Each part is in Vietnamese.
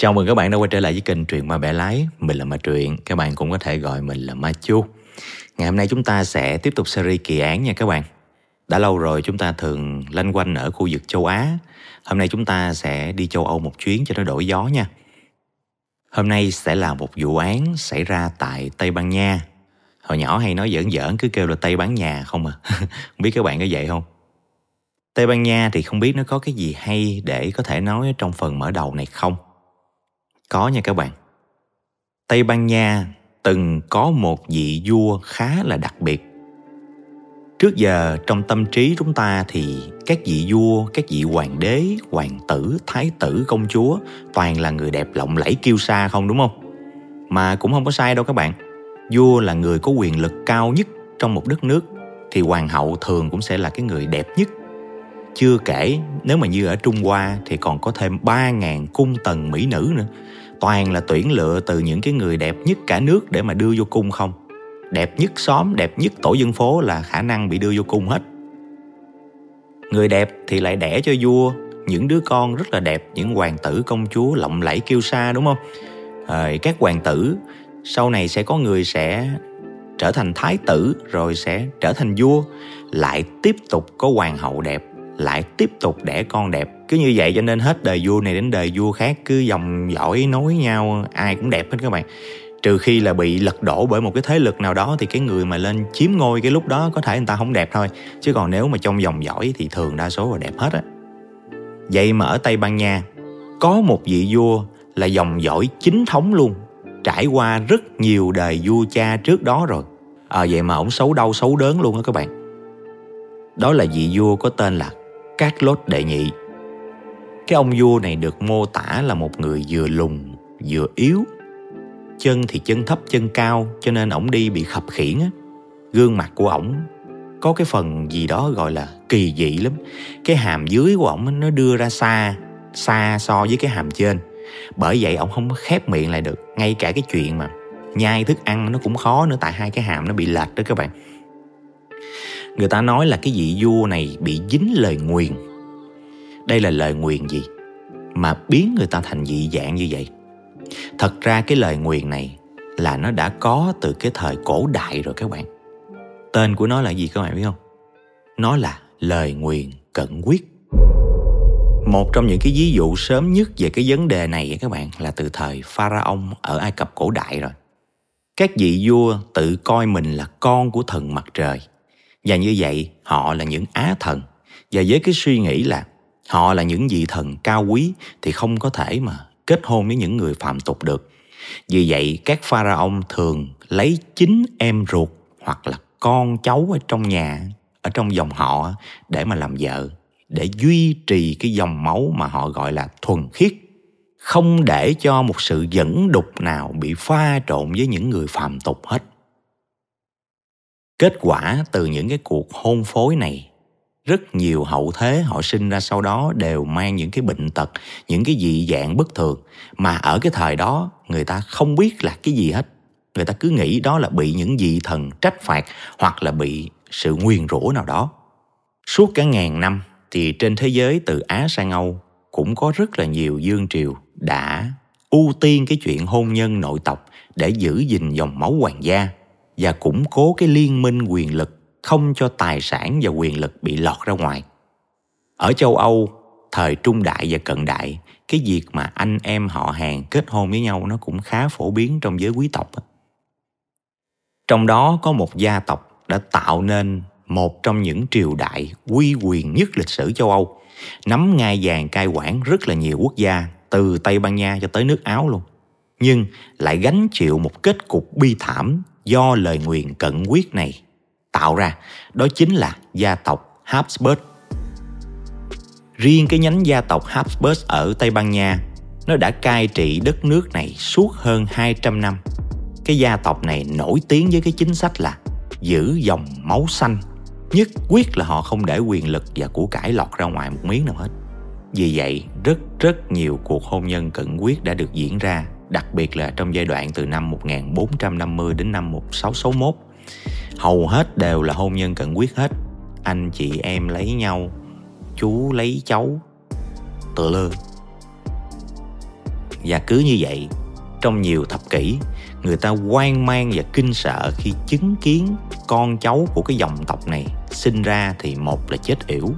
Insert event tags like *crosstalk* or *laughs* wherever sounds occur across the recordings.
Chào mừng các bạn đã quay trở lại với kênh Truyện Ma Bẻ Lái. Mình là Ma Truyện, các bạn cũng có thể gọi mình là Ma Chu. Ngày hôm nay chúng ta sẽ tiếp tục series kỳ án nha các bạn. Đã lâu rồi chúng ta thường lanh quanh ở khu vực châu Á. Hôm nay chúng ta sẽ đi châu Âu một chuyến cho nó đổi gió nha. Hôm nay sẽ là một vụ án xảy ra tại Tây Ban Nha. Hồi nhỏ hay nói giỡn giỡn cứ kêu là Tây Bán Nhà không à? *laughs* Không biết các bạn có vậy không? Tây Ban Nha thì không biết nó có cái gì hay để có thể nói trong phần mở đầu này không? Có nha các bạn. Tây Ban Nha từng có một vị vua khá là đặc biệt. Trước giờ trong tâm trí chúng ta thì các vị vua, các vị hoàng đế, hoàng tử, thái tử, công chúa toàn là người đẹp lộng lẫy kiêu sa không đúng không? Mà cũng không có sai đâu các bạn. Vua là người có quyền lực cao nhất trong một đất nước thì hoàng hậu thường cũng sẽ là cái người đẹp nhất. Chưa kể nếu mà như ở Trung Hoa thì còn có thêm 3.000 cung tần mỹ nữ nữa toàn là tuyển lựa từ những cái người đẹp nhất cả nước để mà đưa vô cung không? Đẹp nhất xóm đẹp nhất tổ dân phố là khả năng bị đưa vô cung hết. Người đẹp thì lại đẻ cho vua. Những đứa con rất là đẹp những hoàng tử công chúa lộng lẫy kiêu sa đúng không? À, các hoàng tử sau này sẽ có người sẽ trở thành thái tử rồi sẽ trở thành vua. Lại tiếp tục có hoàng hậu đẹp lại tiếp tục đẻ con đẹp cứ như vậy cho nên hết đời vua này đến đời vua khác cứ dòng dõi nối nhau ai cũng đẹp hết các bạn. Trừ khi là bị lật đổ bởi một cái thế lực nào đó thì cái người mà lên chiếm ngôi cái lúc đó có thể người ta không đẹp thôi. Chứ còn nếu mà trong dòng dõi thì thường đa số là đẹp hết á. Vậy mà ở tây ban nha có một vị vua là dòng dõi chính thống luôn. Trải qua rất nhiều đời vua cha trước đó rồi. À, vậy mà ổng xấu đau xấu đớn luôn á các bạn. Đó là vị vua có tên là Carlos Đệ Nhị cái ông vua này được mô tả là một người vừa lùn, vừa yếu. Chân thì chân thấp, chân cao, cho nên ổng đi bị khập khiển á. Gương mặt của ổng có cái phần gì đó gọi là kỳ dị lắm. Cái hàm dưới của ổng nó đưa ra xa xa so với cái hàm trên. Bởi vậy ổng không khép miệng lại được, ngay cả cái chuyện mà nhai thức ăn nó cũng khó nữa, tại hai cái hàm nó bị lệch đó các bạn. Người ta nói là cái vị vua này bị dính lời nguyền đây là lời nguyền gì mà biến người ta thành dị dạng như vậy? Thật ra cái lời nguyền này là nó đã có từ cái thời cổ đại rồi các bạn. Tên của nó là gì các bạn biết không? Nó là lời nguyền cận quyết. Một trong những cái ví dụ sớm nhất về cái vấn đề này các bạn là từ thời pharaoh ở ai cập cổ đại rồi. Các vị vua tự coi mình là con của thần mặt trời và như vậy họ là những á thần. Và với cái suy nghĩ là họ là những vị thần cao quý thì không có thể mà kết hôn với những người phạm tục được. Vì vậy, các pharaon thường lấy chính em ruột hoặc là con cháu ở trong nhà, ở trong dòng họ để mà làm vợ, để duy trì cái dòng máu mà họ gọi là thuần khiết. Không để cho một sự dẫn đục nào bị pha trộn với những người phạm tục hết. Kết quả từ những cái cuộc hôn phối này rất nhiều hậu thế họ sinh ra sau đó đều mang những cái bệnh tật, những cái dị dạng bất thường. Mà ở cái thời đó, người ta không biết là cái gì hết. Người ta cứ nghĩ đó là bị những vị thần trách phạt hoặc là bị sự nguyền rủa nào đó. Suốt cả ngàn năm thì trên thế giới từ á sang âu cũng có rất là nhiều dương triều đã ưu tiên cái chuyện hôn nhân nội tộc để giữ gìn dòng máu hoàng gia và củng cố cái liên minh quyền lực không cho tài sản và quyền lực bị lọt ra ngoài. Ở châu Âu, thời trung đại và cận đại, cái việc mà anh em họ hàng kết hôn với nhau nó cũng khá phổ biến trong giới quý tộc. Trong đó có một gia tộc đã tạo nên một trong những triều đại uy quyền nhất lịch sử châu Âu, nắm ngai vàng cai quản rất là nhiều quốc gia, từ Tây Ban Nha cho tới nước Áo luôn. Nhưng lại gánh chịu một kết cục bi thảm do lời nguyền cận quyết này tạo ra đó chính là gia tộc Habsburg. Riêng cái nhánh gia tộc Habsburg ở Tây Ban Nha nó đã cai trị đất nước này suốt hơn 200 năm. Cái gia tộc này nổi tiếng với cái chính sách là giữ dòng máu xanh. Nhất quyết là họ không để quyền lực và của cải lọt ra ngoài một miếng nào hết. Vì vậy, rất rất nhiều cuộc hôn nhân cận quyết đã được diễn ra, đặc biệt là trong giai đoạn từ năm 1450 đến năm 1661 hầu hết đều là hôn nhân cận quyết hết. Anh chị em lấy nhau, chú lấy cháu. Tự lơ. Và cứ như vậy, trong nhiều thập kỷ, người ta hoang mang và kinh sợ khi chứng kiến con cháu của cái dòng tộc này sinh ra thì một là chết yểu,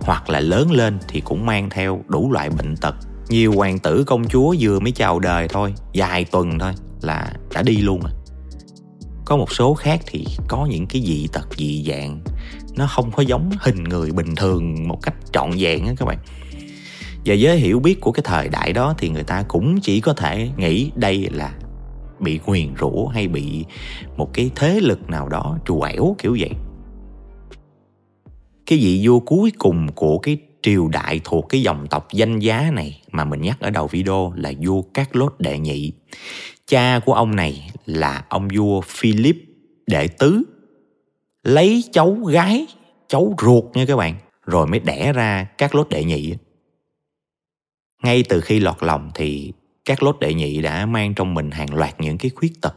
hoặc là lớn lên thì cũng mang theo đủ loại bệnh tật. Nhiều hoàng tử công chúa vừa mới chào đời thôi, vài tuần thôi là đã đi luôn rồi có một số khác thì có những cái dị tật, dị dạng. Nó không có giống hình người bình thường một cách trọn vẹn á các bạn. Và với hiểu biết của cái thời đại đó thì người ta cũng chỉ có thể nghĩ đây là bị nguyền rủa hay bị một cái thế lực nào đó trù ẻo kiểu vậy. Cái vị vua cuối cùng của cái triều đại thuộc cái dòng tộc danh giá này mà mình nhắc ở đầu video là vua Cát Lốt đệ nhị. Cha của ông này là ông vua Philip đệ tứ. Lấy cháu gái, cháu ruột nha các bạn, rồi mới đẻ ra các Lốt đệ nhị. Ngay từ khi lọt lòng thì các Lốt đệ nhị đã mang trong mình hàng loạt những cái khuyết tật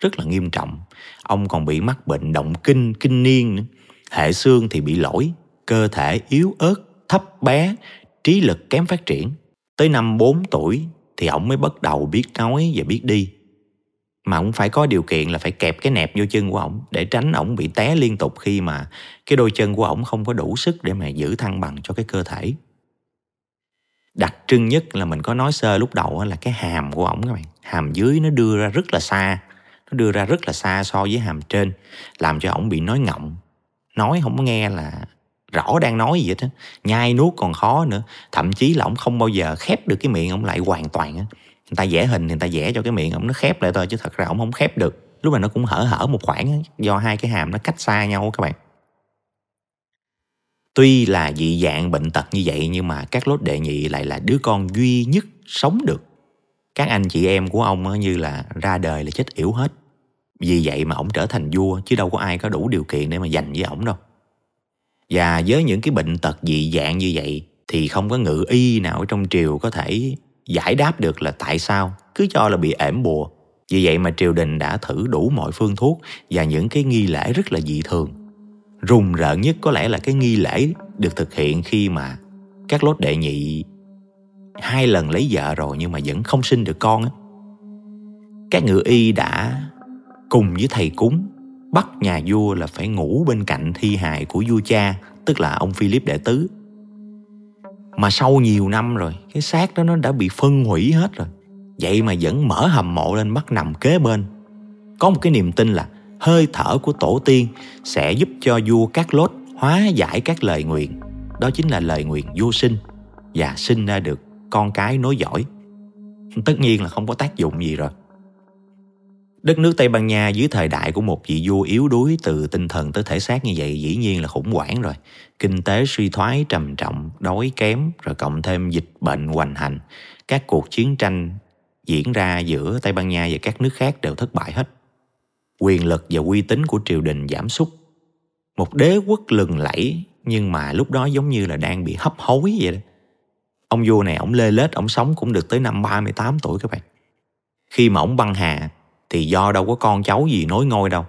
rất là nghiêm trọng. Ông còn bị mắc bệnh động kinh, kinh niên nữa. Hệ xương thì bị lỗi, cơ thể yếu ớt, thấp bé, trí lực kém phát triển. Tới năm 4 tuổi thì ổng mới bắt đầu biết nói và biết đi. Mà ổng phải có điều kiện là phải kẹp cái nẹp vô chân của ổng để tránh ổng bị té liên tục khi mà cái đôi chân của ổng không có đủ sức để mà giữ thăng bằng cho cái cơ thể. Đặc trưng nhất là mình có nói sơ lúc đầu là cái hàm của ổng các bạn. Hàm dưới nó đưa ra rất là xa. Nó đưa ra rất là xa so với hàm trên. Làm cho ổng bị nói ngọng. Nói không có nghe là rõ đang nói gì hết á. Nhai nuốt còn khó nữa. Thậm chí là ông không bao giờ khép được cái miệng ông lại hoàn toàn á. Người ta vẽ hình thì người ta vẽ cho cái miệng ông nó khép lại thôi, chứ thật ra ông không khép được. Lúc này nó cũng hở hở một khoảng do hai cái hàm nó cách xa nhau các bạn. Tuy là dị dạng bệnh tật như vậy, nhưng mà các lốt đệ nhị lại là đứa con duy nhất sống được. Các anh chị em của ông như là ra đời là chết yểu hết. Vì vậy mà ông trở thành vua, chứ đâu có ai có đủ điều kiện để mà giành với ổng đâu và với những cái bệnh tật dị dạng như vậy thì không có ngự y nào ở trong triều có thể giải đáp được là tại sao cứ cho là bị ẻm bùa. Vì vậy mà triều đình đã thử đủ mọi phương thuốc và những cái nghi lễ rất là dị thường. Rùng rợn nhất có lẽ là cái nghi lễ được thực hiện khi mà các lốt đệ nhị hai lần lấy vợ rồi nhưng mà vẫn không sinh được con á. Các ngự y đã cùng với thầy cúng bắt nhà vua là phải ngủ bên cạnh thi hài của vua cha, tức là ông Philip đệ tứ. Mà sau nhiều năm rồi, cái xác đó nó đã bị phân hủy hết rồi. Vậy mà vẫn mở hầm mộ lên bắt nằm kế bên. Có một cái niềm tin là hơi thở của tổ tiên sẽ giúp cho vua các lốt hóa giải các lời nguyện đó chính là lời nguyện vô sinh, và sinh ra được con cái nối dõi. Tất nhiên là không có tác dụng gì rồi. Đất nước Tây Ban Nha dưới thời đại của một vị vua yếu đuối từ tinh thần tới thể xác như vậy dĩ nhiên là khủng hoảng rồi. Kinh tế suy thoái trầm trọng, đói kém, rồi cộng thêm dịch bệnh hoành hành. Các cuộc chiến tranh diễn ra giữa Tây Ban Nha và các nước khác đều thất bại hết. Quyền lực và uy tín của triều đình giảm sút. Một đế quốc lừng lẫy nhưng mà lúc đó giống như là đang bị hấp hối vậy đó. Ông vua này ổng lê lết, ổng sống cũng được tới năm 38 tuổi các bạn. Khi mà ổng băng hà thì do đâu có con cháu gì nối ngôi đâu.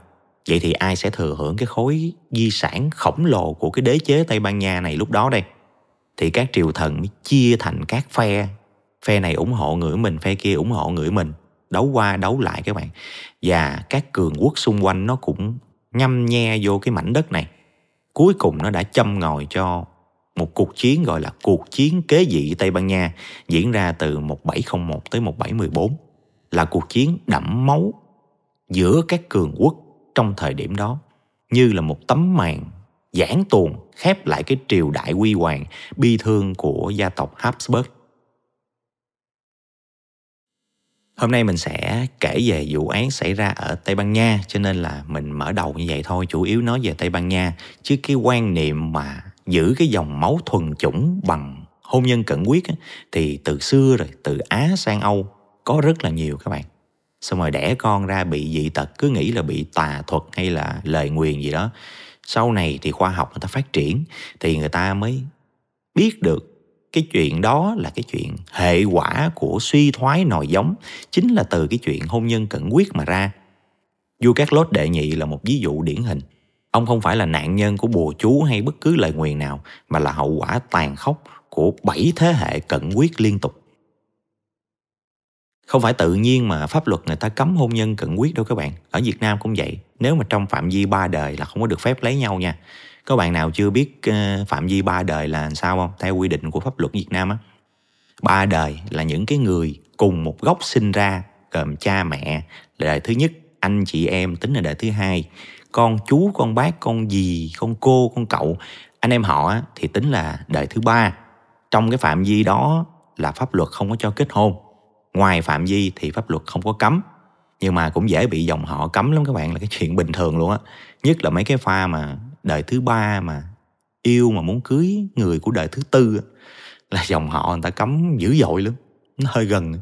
Vậy thì ai sẽ thừa hưởng cái khối di sản khổng lồ của cái đế chế tây ban nha này lúc đó đây? Thì các triều thần mới chia thành các phe. Phe này ủng hộ người mình, phe kia ủng hộ người mình. Đấu qua, đấu lại các bạn. Và các cường quốc xung quanh nó cũng nhăm nhe vô cái mảnh đất này. Cuối cùng nó đã châm ngòi cho một cuộc chiến gọi là cuộc chiến kế vị Tây Ban Nha diễn ra từ 1701 tới 1714 là cuộc chiến đẫm máu giữa các cường quốc trong thời điểm đó như là một tấm màn giảng tuồn khép lại cái triều đại quy hoàng bi thương của gia tộc Habsburg. Hôm nay mình sẽ kể về vụ án xảy ra ở Tây Ban Nha cho nên là mình mở đầu như vậy thôi, chủ yếu nói về Tây Ban Nha chứ cái quan niệm mà giữ cái dòng máu thuần chủng bằng hôn nhân cận quyết thì từ xưa rồi, từ Á sang Âu có rất là nhiều các bạn. Xong rồi đẻ con ra bị dị tật, cứ nghĩ là bị tà thuật hay là lời nguyền gì đó. Sau này thì khoa học người ta phát triển thì người ta mới biết được cái chuyện đó là cái chuyện hệ quả của suy thoái nòi giống. Chính là từ cái chuyện hôn nhân cận quyết mà ra. Vua các lốt đệ nhị là một ví dụ điển hình. Ông không phải là nạn nhân của bùa chú hay bất cứ lời nguyền nào, mà là hậu quả tàn khốc của bảy thế hệ cận quyết liên tục không phải tự nhiên mà pháp luật người ta cấm hôn nhân cận quyết đâu các bạn. Ở việt nam cũng vậy. Nếu mà trong phạm vi ba đời là không có được phép lấy nhau nha. Có bạn nào chưa biết ờ, phạm vi ba đời là sao không? Theo quy định của pháp luật việt nam á. Ba đời là những cái người cùng một gốc sinh ra gồm cha mẹ, là đời thứ nhất, anh chị em, tính là đời thứ hai. Con chú, con bác, con dì, con cô, con cậu. Anh em họ thì tính là đời thứ ba. Trong cái phạm vi đó là pháp luật không có cho kết hôn ngoài phạm vi thì pháp luật không có cấm. Nhưng mà cũng dễ bị dòng họ cấm lắm các bạn, là cái chuyện bình thường luôn á. Nhất là mấy cái pha mà đời thứ ba mà yêu mà muốn cưới người của đời thứ tư là dòng họ người ta cấm dữ dội lắm, nó hơi gần.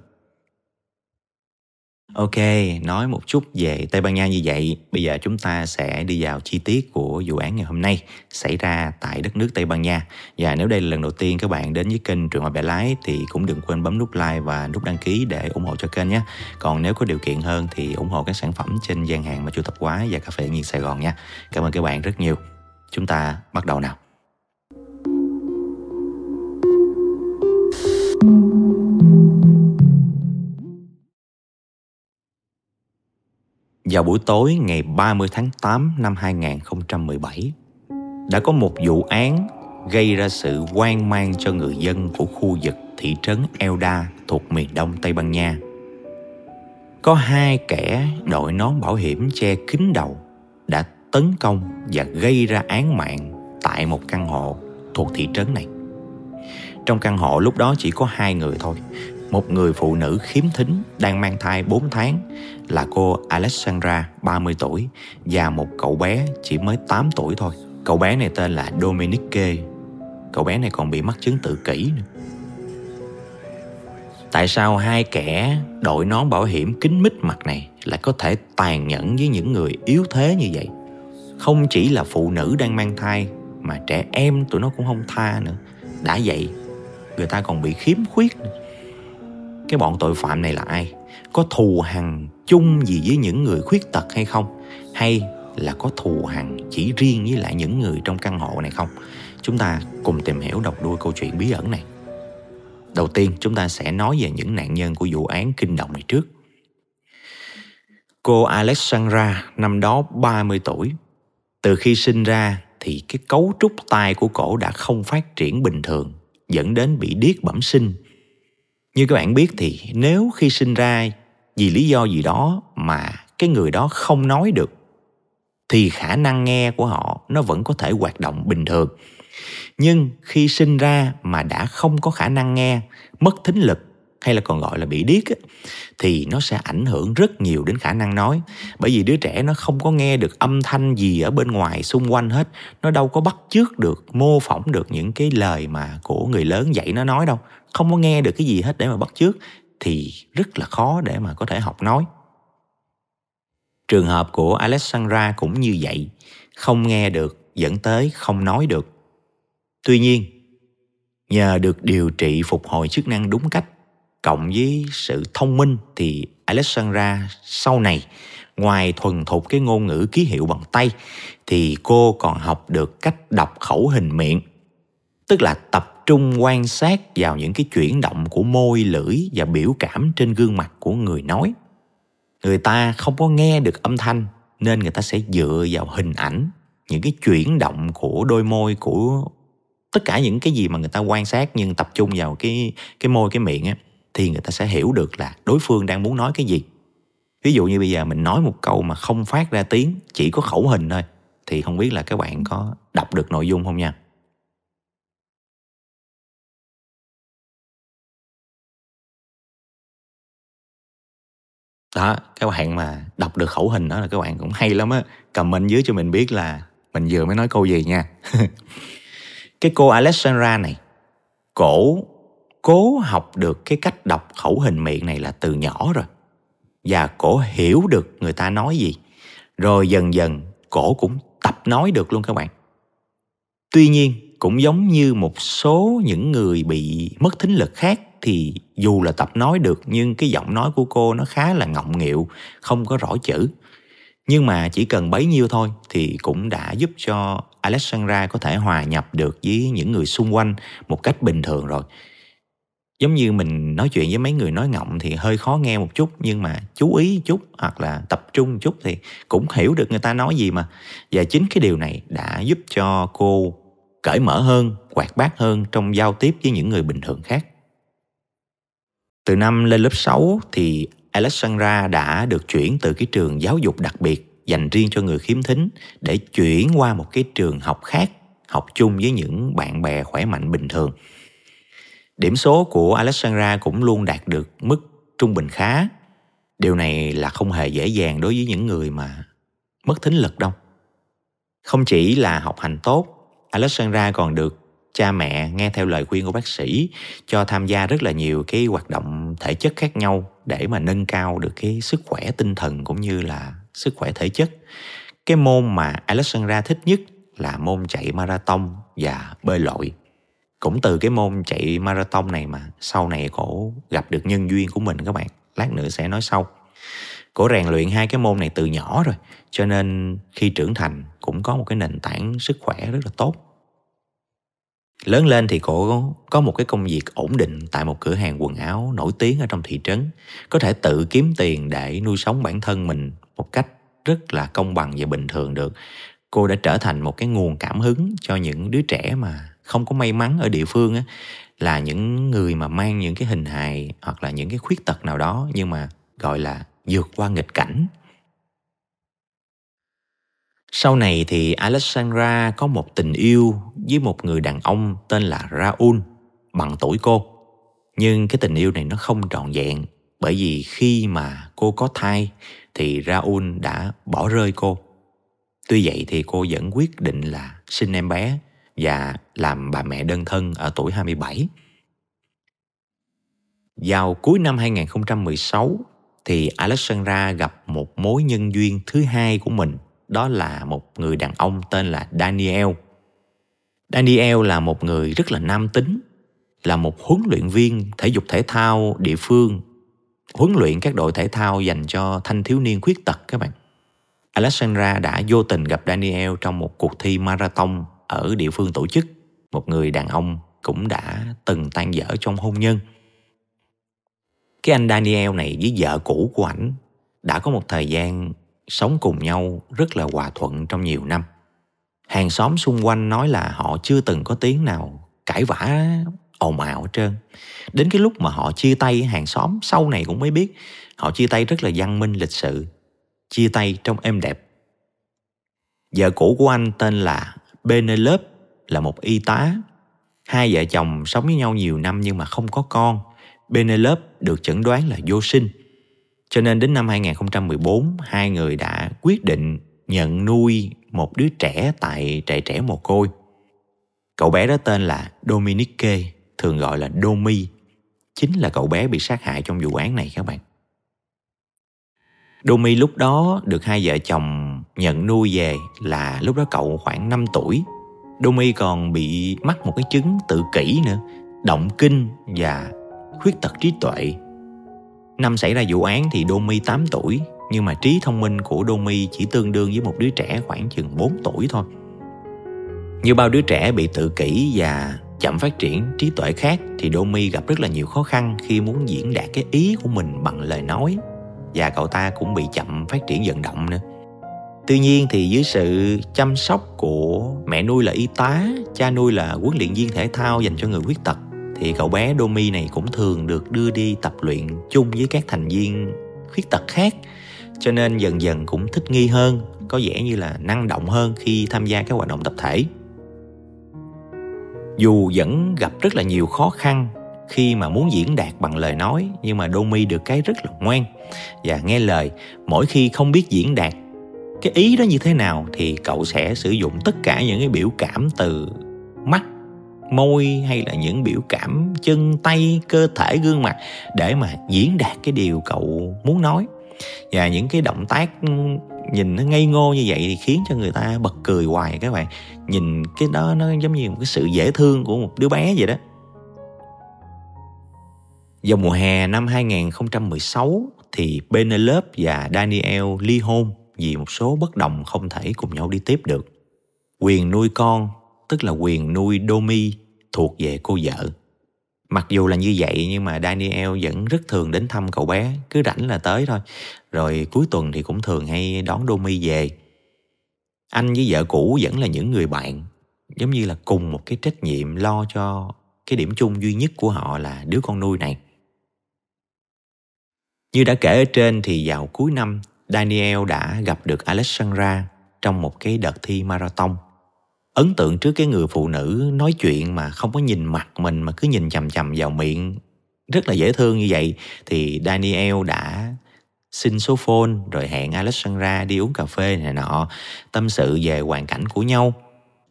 Ok, nói một chút về Tây Ban Nha như vậy, bây giờ chúng ta sẽ đi vào chi tiết của vụ án ngày hôm nay xảy ra tại đất nước Tây Ban Nha. Và nếu đây là lần đầu tiên các bạn đến với kênh Trường Hòa Bẻ Lái thì cũng đừng quên bấm nút like và nút đăng ký để ủng hộ cho kênh nhé. Còn nếu có điều kiện hơn thì ủng hộ các sản phẩm trên gian hàng mà chủ tập quá và cà phê nghiêng Sài Gòn nha. Cảm ơn các bạn rất nhiều. Chúng ta bắt đầu nào. Vào buổi tối ngày 30 tháng 8 năm 2017, đã có một vụ án gây ra sự hoang mang cho người dân của khu vực thị trấn Elda thuộc miền đông Tây Ban Nha. Có hai kẻ đội nón bảo hiểm che kín đầu đã tấn công và gây ra án mạng tại một căn hộ thuộc thị trấn này. Trong căn hộ lúc đó chỉ có hai người thôi một người phụ nữ khiếm thính đang mang thai 4 tháng là cô Alexandra 30 tuổi và một cậu bé chỉ mới 8 tuổi thôi. Cậu bé này tên là Dominique. Cậu bé này còn bị mắc chứng tự kỷ nữa. Tại sao hai kẻ đội nón bảo hiểm kính mít mặt này lại có thể tàn nhẫn với những người yếu thế như vậy? Không chỉ là phụ nữ đang mang thai mà trẻ em tụi nó cũng không tha nữa. Đã vậy, người ta còn bị khiếm khuyết nữa cái bọn tội phạm này là ai có thù hằn chung gì với những người khuyết tật hay không? Hay là có thù hằn chỉ riêng với lại những người trong căn hộ này không? Chúng ta cùng tìm hiểu đọc đuôi câu chuyện bí ẩn này. Đầu tiên, chúng ta sẽ nói về những nạn nhân của vụ án kinh động này trước. Cô Alexandra, năm đó 30 tuổi. Từ khi sinh ra thì cái cấu trúc tai của cổ đã không phát triển bình thường, dẫn đến bị điếc bẩm sinh như các bạn biết thì nếu khi sinh ra vì lý do gì đó mà cái người đó không nói được, thì khả năng nghe của họ nó vẫn có thể hoạt động bình thường. Nhưng khi sinh ra mà đã không có khả năng nghe, mất thính lực hay là còn gọi là bị điếc thì nó sẽ ảnh hưởng rất nhiều đến khả năng nói. Bởi vì đứa trẻ nó không có nghe được âm thanh gì ở bên ngoài xung quanh hết, nó đâu có bắt chước được, mô phỏng được những cái lời mà của người lớn dạy nó nói đâu không có nghe được cái gì hết để mà bắt chước, thì rất là khó để mà có thể học nói. Trường hợp của alexandra cũng như vậy, không nghe được, dẫn tới không nói được. Tuy nhiên, nhờ được điều trị phục hồi chức năng đúng cách, cộng với sự thông minh thì alexandra sau này, ngoài thuần thục cái ngôn ngữ ký hiệu bằng tay, thì cô còn học được cách đọc khẩu hình miệng tức là tập trung quan sát vào những cái chuyển động của môi, lưỡi và biểu cảm trên gương mặt của người nói. Người ta không có nghe được âm thanh nên người ta sẽ dựa vào hình ảnh, những cái chuyển động của đôi môi của tất cả những cái gì mà người ta quan sát nhưng tập trung vào cái cái môi, cái miệng á, thì người ta sẽ hiểu được là đối phương đang muốn nói cái gì. Ví dụ như bây giờ mình nói một câu mà không phát ra tiếng, chỉ có khẩu hình thôi, thì không biết là các bạn có đọc được nội dung không nha? Đó các bạn mà đọc được khẩu hình đó là các bạn cũng hay lắm á. Comment dưới cho mình biết là mình vừa mới nói câu gì nha. *laughs* Cái cô Alexandra này, cổ, cố học được cái cách đọc khẩu hình miệng này là từ nhỏ rồi. Và cổ hiểu được người ta nói gì. Rồi dần dần, cổ cũng tập nói được luôn các bạn. Tuy nhiên, cũng giống như một số những người bị mất thính lực khác thì dù là tập nói được, nhưng cái giọng nói của cô nó khá là ngọng nghịu, không có rõ chữ. Nhưng mà chỉ cần bấy nhiêu thôi thì cũng đã giúp cho Alexandra có thể hòa nhập được với những người xung quanh một cách bình thường rồi. Giống như mình nói chuyện với mấy người nói ngọng thì hơi khó nghe một chút, nhưng mà chú ý chút hoặc là tập trung chút thì cũng hiểu được người ta nói gì mà. Và chính cái điều này đã giúp cho cô cởi mở hơn, quạt bát hơn trong giao tiếp với những người bình thường khác từ năm lên lớp 6 thì Alexandra đã được chuyển từ cái trường giáo dục đặc biệt dành riêng cho người khiếm thính để chuyển qua một cái trường học khác học chung với những bạn bè khỏe mạnh bình thường Điểm số của Alexandra cũng luôn đạt được mức trung bình khá. Điều này là không hề dễ dàng đối với những người mà mất thính lực đâu. Không chỉ là học hành tốt, Alexandra còn được cha mẹ nghe theo lời khuyên của bác sĩ, cho tham gia rất là nhiều cái hoạt động thể chất khác nhau để mà nâng cao được cái sức khỏe tinh thần cũng như là sức khỏe thể chất. Cái môn mà Alexandra thích nhất là môn chạy marathon và bơi lội. Cũng từ cái môn chạy marathon này mà sau này cổ gặp được nhân duyên của mình các bạn, lát nữa sẽ nói sau. Cổ rèn luyện hai cái môn này từ nhỏ rồi, cho nên khi trưởng thành cũng có một cái nền tảng sức khỏe rất là tốt lớn lên thì cổ có một cái công việc ổn định tại một cửa hàng quần áo nổi tiếng ở trong thị trấn. Có thể tự kiếm tiền để nuôi sống bản thân mình một cách rất là công bằng và bình thường được. Cô đã trở thành một cái nguồn cảm hứng cho những đứa trẻ mà không có may mắn ở địa phương á, là những người mà mang những cái hình hài hoặc là những cái khuyết tật nào đó nhưng mà gọi là vượt qua nghịch cảnh. Sau này thì Alexandra có một tình yêu với một người đàn ông tên là Raul bằng tuổi cô. Nhưng cái tình yêu này nó không trọn vẹn bởi vì khi mà cô có thai thì Raul đã bỏ rơi cô. Tuy vậy thì cô vẫn quyết định là sinh em bé và làm bà mẹ đơn thân ở tuổi 27. Vào cuối năm 2016 thì Alexandra gặp một mối nhân duyên thứ hai của mình, đó là một người đàn ông tên là Daniel. Daniel là một người rất là nam tính, là một huấn luyện viên thể dục thể thao địa phương, huấn luyện các đội thể thao dành cho thanh thiếu niên khuyết tật các bạn. Alexandra đã vô tình gặp Daniel trong một cuộc thi marathon ở địa phương tổ chức. Một người đàn ông cũng đã từng tan dở trong hôn nhân. Cái anh Daniel này với vợ cũ của ảnh đã có một thời gian sống cùng nhau rất là hòa thuận trong nhiều năm hàng xóm xung quanh nói là họ chưa từng có tiếng nào cãi vã ồn ào hết trơn đến cái lúc mà họ chia tay hàng xóm sau này cũng mới biết họ chia tay rất là văn minh lịch sự chia tay trong êm đẹp vợ cũ của anh tên là Penelope là một y tá. Hai vợ chồng sống với nhau nhiều năm nhưng mà không có con. Penelope được chẩn đoán là vô sinh. Cho nên đến năm 2014, hai người đã quyết định nhận nuôi một đứa trẻ tại trại trẻ mồ côi. Cậu bé đó tên là Dominique, thường gọi là Domi. Chính là cậu bé bị sát hại trong vụ án này các bạn. Domi lúc đó được hai vợ chồng nhận nuôi về là lúc đó cậu khoảng 5 tuổi. Domi còn bị mắc một cái chứng tự kỷ nữa, động kinh và khuyết tật trí tuệ. Năm xảy ra vụ án thì Domi 8 tuổi, nhưng mà trí thông minh của Domi chỉ tương đương với một đứa trẻ khoảng chừng 4 tuổi thôi. Như bao đứa trẻ bị tự kỷ và chậm phát triển, trí tuệ khác, thì Domi gặp rất là nhiều khó khăn khi muốn diễn đạt cái ý của mình bằng lời nói. Và cậu ta cũng bị chậm phát triển vận động nữa. Tuy nhiên thì dưới sự chăm sóc của mẹ nuôi là y tá, cha nuôi là huấn luyện viên thể thao dành cho người khuyết tật, thì cậu bé Domi này cũng thường được đưa đi tập luyện chung với các thành viên khuyết tật khác cho nên dần dần cũng thích nghi hơn, có vẻ như là năng động hơn khi tham gia các hoạt động tập thể. Dù vẫn gặp rất là nhiều khó khăn khi mà muốn diễn đạt bằng lời nói, nhưng mà Domi được cái rất là ngoan và nghe lời. Mỗi khi không biết diễn đạt cái ý đó như thế nào thì cậu sẽ sử dụng tất cả những cái biểu cảm từ mắt, môi hay là những biểu cảm chân tay, cơ thể, gương mặt để mà diễn đạt cái điều cậu muốn nói và những cái động tác nhìn nó ngây ngô như vậy thì khiến cho người ta bật cười hoài các bạn nhìn cái đó nó giống như một cái sự dễ thương của một đứa bé vậy đó vào mùa hè năm 2016 thì Benelov và Daniel ly hôn vì một số bất đồng không thể cùng nhau đi tiếp được. Quyền nuôi con, tức là quyền nuôi Domi thuộc về cô vợ. Mặc dù là như vậy nhưng mà Daniel vẫn rất thường đến thăm cậu bé, cứ rảnh là tới thôi. Rồi cuối tuần thì cũng thường hay đón Domi về. Anh với vợ cũ vẫn là những người bạn, giống như là cùng một cái trách nhiệm lo cho cái điểm chung duy nhất của họ là đứa con nuôi này. Như đã kể ở trên thì vào cuối năm, Daniel đã gặp được Alexandra trong một cái đợt thi marathon. Ấn tượng trước cái người phụ nữ nói chuyện mà không có nhìn mặt mình mà cứ nhìn chằm chằm vào miệng rất là dễ thương như vậy thì Daniel đã xin số phone rồi hẹn Alexandra đi uống cà phê này nọ, tâm sự về hoàn cảnh của nhau.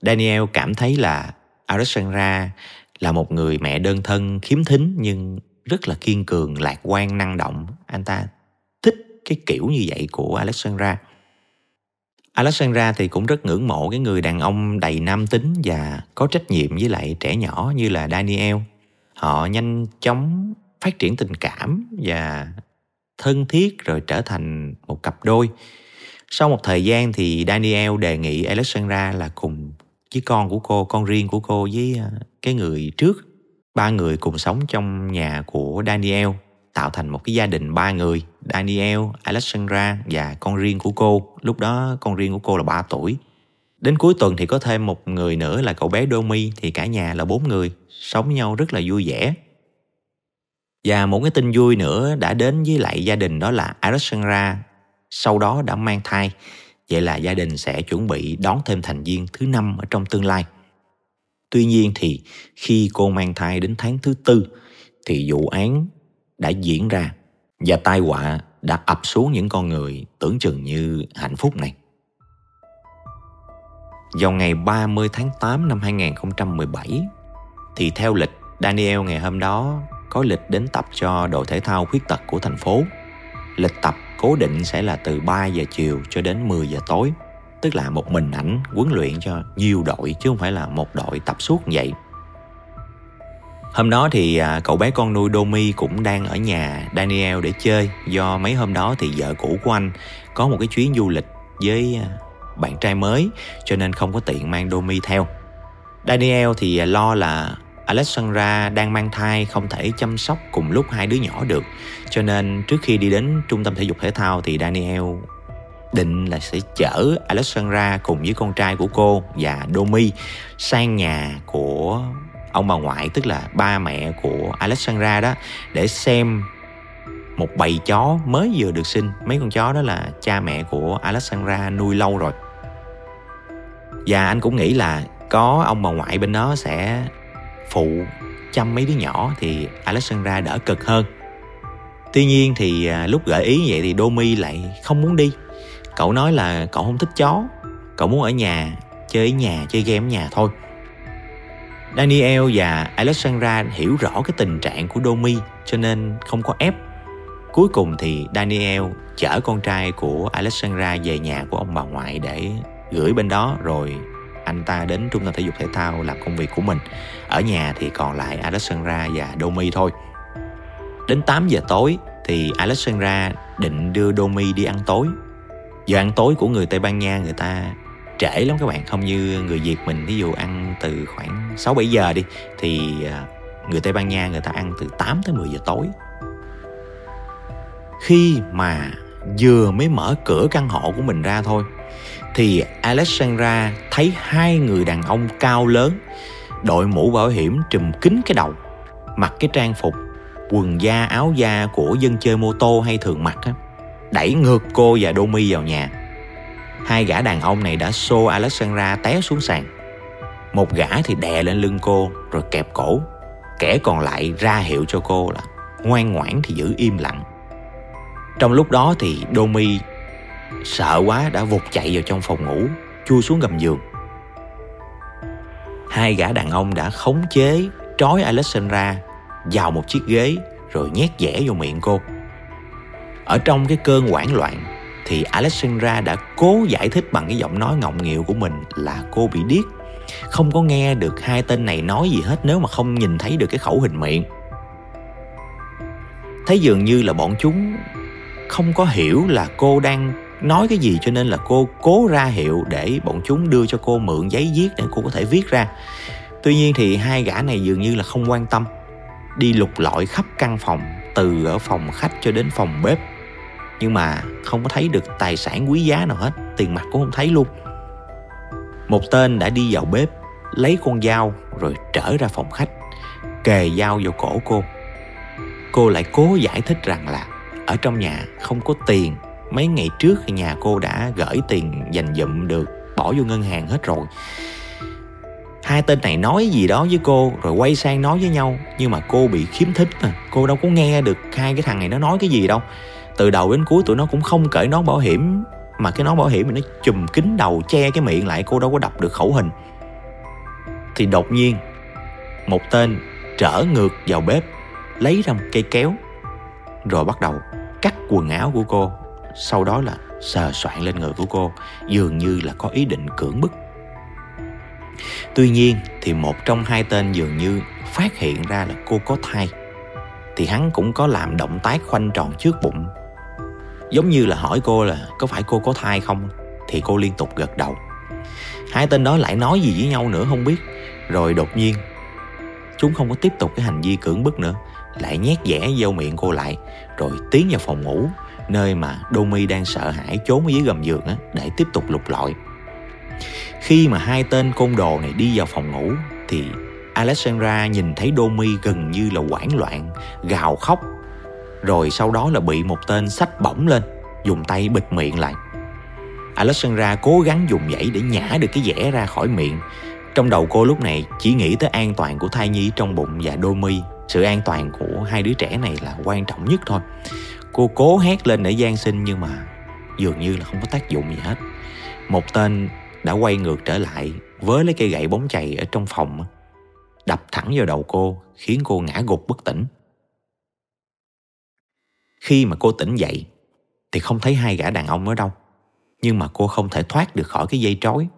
Daniel cảm thấy là Alexandra là một người mẹ đơn thân khiếm thính nhưng rất là kiên cường, lạc quan, năng động. Anh ta thích cái kiểu như vậy của Alexandra. Alexandra thì cũng rất ngưỡng mộ cái người đàn ông đầy nam tính và có trách nhiệm với lại trẻ nhỏ như là Daniel. Họ nhanh chóng phát triển tình cảm và thân thiết rồi trở thành một cặp đôi. Sau một thời gian thì Daniel đề nghị Alexandra là cùng với con của cô, con riêng của cô với ờ, cái người trước. Ba người cùng sống trong nhà của Daniel, tạo thành một cái gia đình ba người. Daniel, Alexandra và con riêng của cô. Lúc đó con riêng của cô là 3 tuổi. Đến cuối tuần thì có thêm một người nữa là cậu bé Domi thì cả nhà là bốn người, sống nhau rất là vui vẻ. Và một cái tin vui nữa đã đến với lại gia đình đó là Alexandra sau đó đã mang thai. Vậy là gia đình sẽ chuẩn bị đón thêm thành viên thứ năm ở trong tương lai. Tuy nhiên thì khi cô mang thai đến tháng thứ tư thì vụ án đã diễn ra và tai họa đã ập xuống những con người tưởng chừng như hạnh phúc này. Vào ngày 30 tháng 8 năm 2017 thì theo lịch Daniel ngày hôm đó có lịch đến tập cho đội thể thao khuyết tật của thành phố. Lịch tập cố định sẽ là từ 3 giờ chiều cho đến 10 giờ tối, tức là một mình ảnh huấn luyện cho nhiều đội chứ không phải là một đội tập suốt như vậy. Hôm đó thì à, cậu bé con nuôi Domi cũng đang ở nhà Daniel để chơi do mấy hôm đó thì vợ cũ của anh có một cái chuyến du lịch với à, bạn trai mới cho nên không có tiện mang Domi theo. Daniel thì à, lo là Alexandra đang mang thai không thể chăm sóc cùng lúc hai đứa nhỏ được cho nên trước khi đi đến trung tâm thể dục thể thao thì Daniel định là sẽ chở Alexandra cùng với con trai của cô và Domi sang nhà của ông bà ngoại, tức là ba mẹ của Alexandra đó, để xem một bầy chó mới vừa được sinh. Mấy con chó đó là cha mẹ của Alexandra nuôi lâu rồi. Và anh cũng nghĩ là có ông bà ngoại bên đó sẽ phụ chăm mấy đứa nhỏ, thì Alexandra đỡ cực hơn. Tuy nhiên thì à, lúc gợi ý như vậy thì Domi lại không muốn đi. Cậu nói là cậu không thích chó, cậu muốn ở nhà, chơi ở nhà, chơi game ở nhà thôi. Daniel và Alexandra hiểu rõ cái tình trạng của Domi, cho nên không có ép. Cuối cùng thì Daniel chở con trai của Alexandra về nhà của ông bà ngoại để gửi bên đó, rồi anh ta đến trung tâm thể dục thể thao làm công việc của mình. Ở nhà thì còn lại Alexandra và Domi thôi. Đến 8 giờ tối thì Alexandra định đưa Domi đi ăn tối. Giờ ăn tối của người Tây Ban Nha, người ta trễ lắm các bạn không như người Việt mình ví dụ ăn từ khoảng 6 7 giờ đi, thì à, người Tây Ban Nha người ta ăn từ 8 tới 10 giờ tối. Khi mà vừa mới mở cửa căn hộ của mình ra thôi, thì Alexandra thấy hai người đàn ông cao lớn, đội mũ bảo hiểm trùm kín cái đầu, mặc cái trang phục, quần da, áo da của dân chơi mô tô hay thường mặc á, đẩy ngược cô và Domi vào nhà hai gã đàn ông này đã xô Alexandra té xuống sàn. Một gã thì đè lên lưng cô, rồi kẹp cổ. Kẻ còn lại ra hiệu cho cô là ngoan ngoãn thì giữ im lặng. Trong lúc đó thì Domi sợ quá đã vụt chạy vào trong phòng ngủ, chui xuống gầm giường. Hai gã đàn ông đã khống chế, trói Alexandra vào một chiếc ghế, rồi nhét dẻ vô miệng cô. Ở trong cái cơn hoảng loạn thì Alexandra đã cố giải thích bằng cái giọng nói ngọng nghịu của mình là cô bị điếc. Không có nghe được hai tên này nói gì hết nếu mà không nhìn thấy được cái khẩu hình miệng. Thấy dường như là bọn chúng không có hiểu là cô đang nói cái gì cho nên là cô cố ra hiệu để bọn chúng đưa cho cô mượn giấy viết để cô có thể viết ra. Tuy nhiên thì hai gã này dường như là không quan tâm, đi lục lọi khắp căn phòng, từ ở phòng khách cho đến phòng bếp nhưng mà không có thấy được tài sản quý giá nào hết, tiền mặt cũng không thấy luôn. Một tên đã đi vào bếp, lấy con dao rồi trở ra phòng khách, kề dao vào cổ cô. Cô lại cố giải thích rằng là ở trong nhà không có tiền, mấy ngày trước thì nhà cô đã gửi tiền dành dụm được, bỏ vô ngân hàng hết rồi. Hai tên này nói gì đó với cô rồi quay sang nói với nhau, nhưng mà cô bị khiếm thích mà cô đâu có nghe được hai cái thằng này nó nói cái gì đâu từ đầu đến cuối tụi nó cũng không cởi nón bảo hiểm, mà cái nón bảo hiểm mình nó chùm kín đầu che cái miệng lại, cô đâu có đọc được khẩu hình. Thì đột nhiên, một tên trở ngược vào bếp, lấy ra một cây kéo, rồi bắt đầu cắt quần áo của cô. Sau đó là sờ soạn lên người của cô, dường như là có ý định cưỡng bức. Tuy nhiên thì một trong hai tên dường như phát hiện ra là cô có thai, thì hắn cũng có làm động tác khoanh tròn trước bụng giống như là hỏi cô là có phải cô có thai không? Thì cô liên tục gật đầu. Hai tên đó lại nói gì với nhau nữa không biết. Rồi đột nhiên, chúng không có tiếp tục cái hành vi cưỡng bức nữa. Lại nhét dẻ vô miệng cô lại, rồi tiến vào phòng ngủ, nơi mà Domi đang sợ hãi trốn ở dưới gầm giường á, để tiếp tục lục lọi. Khi mà hai tên côn đồ này đi vào phòng ngủ, thì Alexandra nhìn thấy Domi gần như là hoảng loạn, gào khóc rồi sau đó là bị một tên sách bỏng lên, dùng tay bịt miệng lại. Alexandra cố gắng dùng dãy để nhả được cái dẻ ra khỏi miệng. Trong đầu cô lúc này chỉ nghĩ tới an toàn của thai nhi trong bụng và Domi sự an toàn của hai đứa trẻ này là quan trọng nhất thôi. Cô cố hét lên để gian sinh nhưng mà dường như là không có tác dụng gì hết. Một tên đã quay ngược trở lại với lấy cây gậy bóng chày ở trong phòng, đập thẳng vào đầu cô, khiến cô ngã gục bất tỉnh khi mà cô tỉnh dậy thì không thấy hai gã đàn ông ở đâu. Nhưng mà cô không thể thoát được khỏi cái dây trói.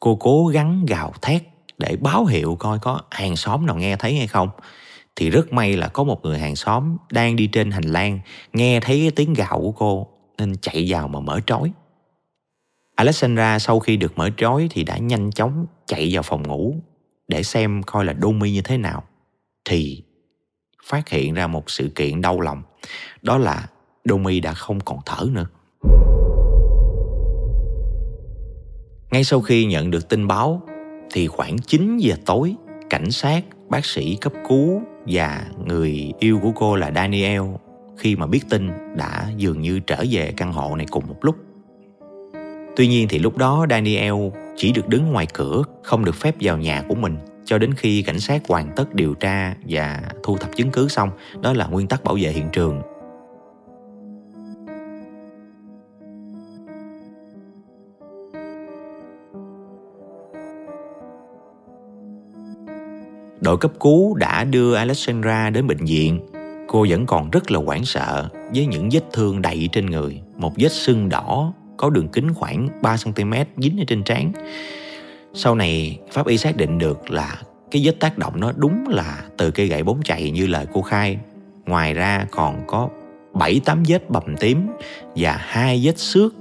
Cô cố gắng gào thét để báo hiệu coi có hàng xóm nào nghe thấy hay không. Thì rất may là có một người hàng xóm đang đi trên hành lang nghe thấy cái tiếng gào của cô nên chạy vào mà mở trói. Alexandra sau khi được mở trói thì đã nhanh chóng chạy vào phòng ngủ để xem coi là Domi như thế nào. Thì phát hiện ra một sự kiện đau lòng. Đó là Domi đã không còn thở nữa. Ngay sau khi nhận được tin báo thì khoảng 9 giờ tối cảnh sát bác sĩ cấp cứu và người yêu của cô là Daniel khi mà biết tin đã dường như trở về căn hộ này cùng một lúc. Tuy nhiên thì lúc đó Daniel chỉ được đứng ngoài cửa, không được phép vào nhà của mình cho đến khi cảnh sát hoàn tất điều tra và thu thập chứng cứ xong. Đó là nguyên tắc bảo vệ hiện trường Đội cấp cứu đã đưa Alexandra đến bệnh viện. Cô vẫn còn rất là hoảng sợ với những vết thương đầy trên người, một vết sưng đỏ có đường kính khoảng 3cm dính ở trên trán. Sau này, pháp y xác định được là cái vết tác động nó đúng là từ cây gậy bóng chạy như lời cô khai. Ngoài ra còn có 7-8 vết bầm tím và hai vết xước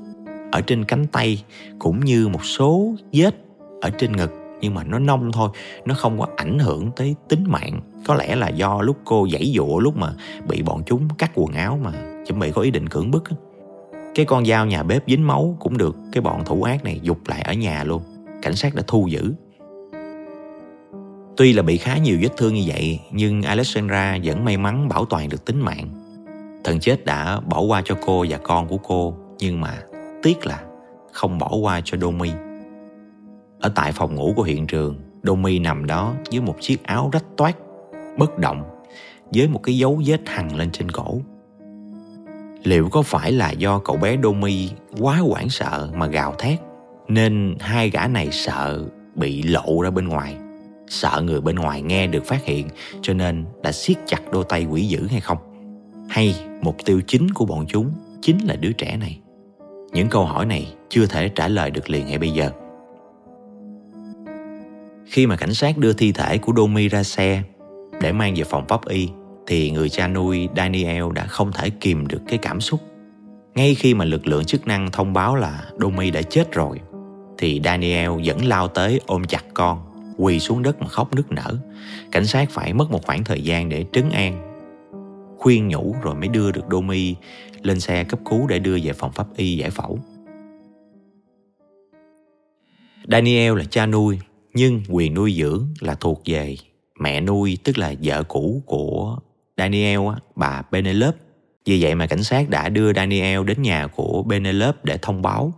ở trên cánh tay, cũng như một số vết ở trên ngực, nhưng mà nó nông thôi, nó không có ảnh hưởng tới tính mạng. Có lẽ là do lúc cô giãy dụa lúc mà bị bọn chúng cắt quần áo mà chuẩn bị có ý định cưỡng bức cái con dao nhà bếp dính máu cũng được cái bọn thủ ác này dục lại ở nhà luôn cảnh sát đã thu giữ. Tuy là bị khá nhiều vết thương như vậy nhưng alexandra vẫn may mắn bảo toàn được tính mạng. Thần chết đã bỏ qua cho cô và con của cô nhưng mà tiếc là không bỏ qua cho domi. Ở tại phòng ngủ của hiện trường, Domi nằm đó với một chiếc áo rách toát, bất động, với một cái dấu vết hằn lên trên cổ. Liệu có phải là do cậu bé Domi quá hoảng sợ mà gào thét, nên hai gã này sợ bị lộ ra bên ngoài, sợ người bên ngoài nghe được phát hiện cho nên đã siết chặt đôi tay quỷ dữ hay không? Hay mục tiêu chính của bọn chúng chính là đứa trẻ này? Những câu hỏi này chưa thể trả lời được liền ngay bây giờ. Khi mà cảnh sát đưa thi thể của Domi ra xe để mang về phòng pháp y thì người cha nuôi Daniel đã không thể kìm được cái cảm xúc. Ngay khi mà lực lượng chức năng thông báo là Domi đã chết rồi thì Daniel vẫn lao tới ôm chặt con quỳ xuống đất mà khóc nức nở. Cảnh sát phải mất một khoảng thời gian để trấn an, khuyên nhủ rồi mới đưa được Domi lên xe cấp cứu để đưa về phòng pháp y giải phẫu. Daniel là cha nuôi, nhưng quyền nuôi dưỡng là thuộc về mẹ nuôi, tức là vợ cũ của Daniel, bà Penelope. Vì vậy mà cảnh sát đã đưa Daniel đến nhà của Penelope để thông báo.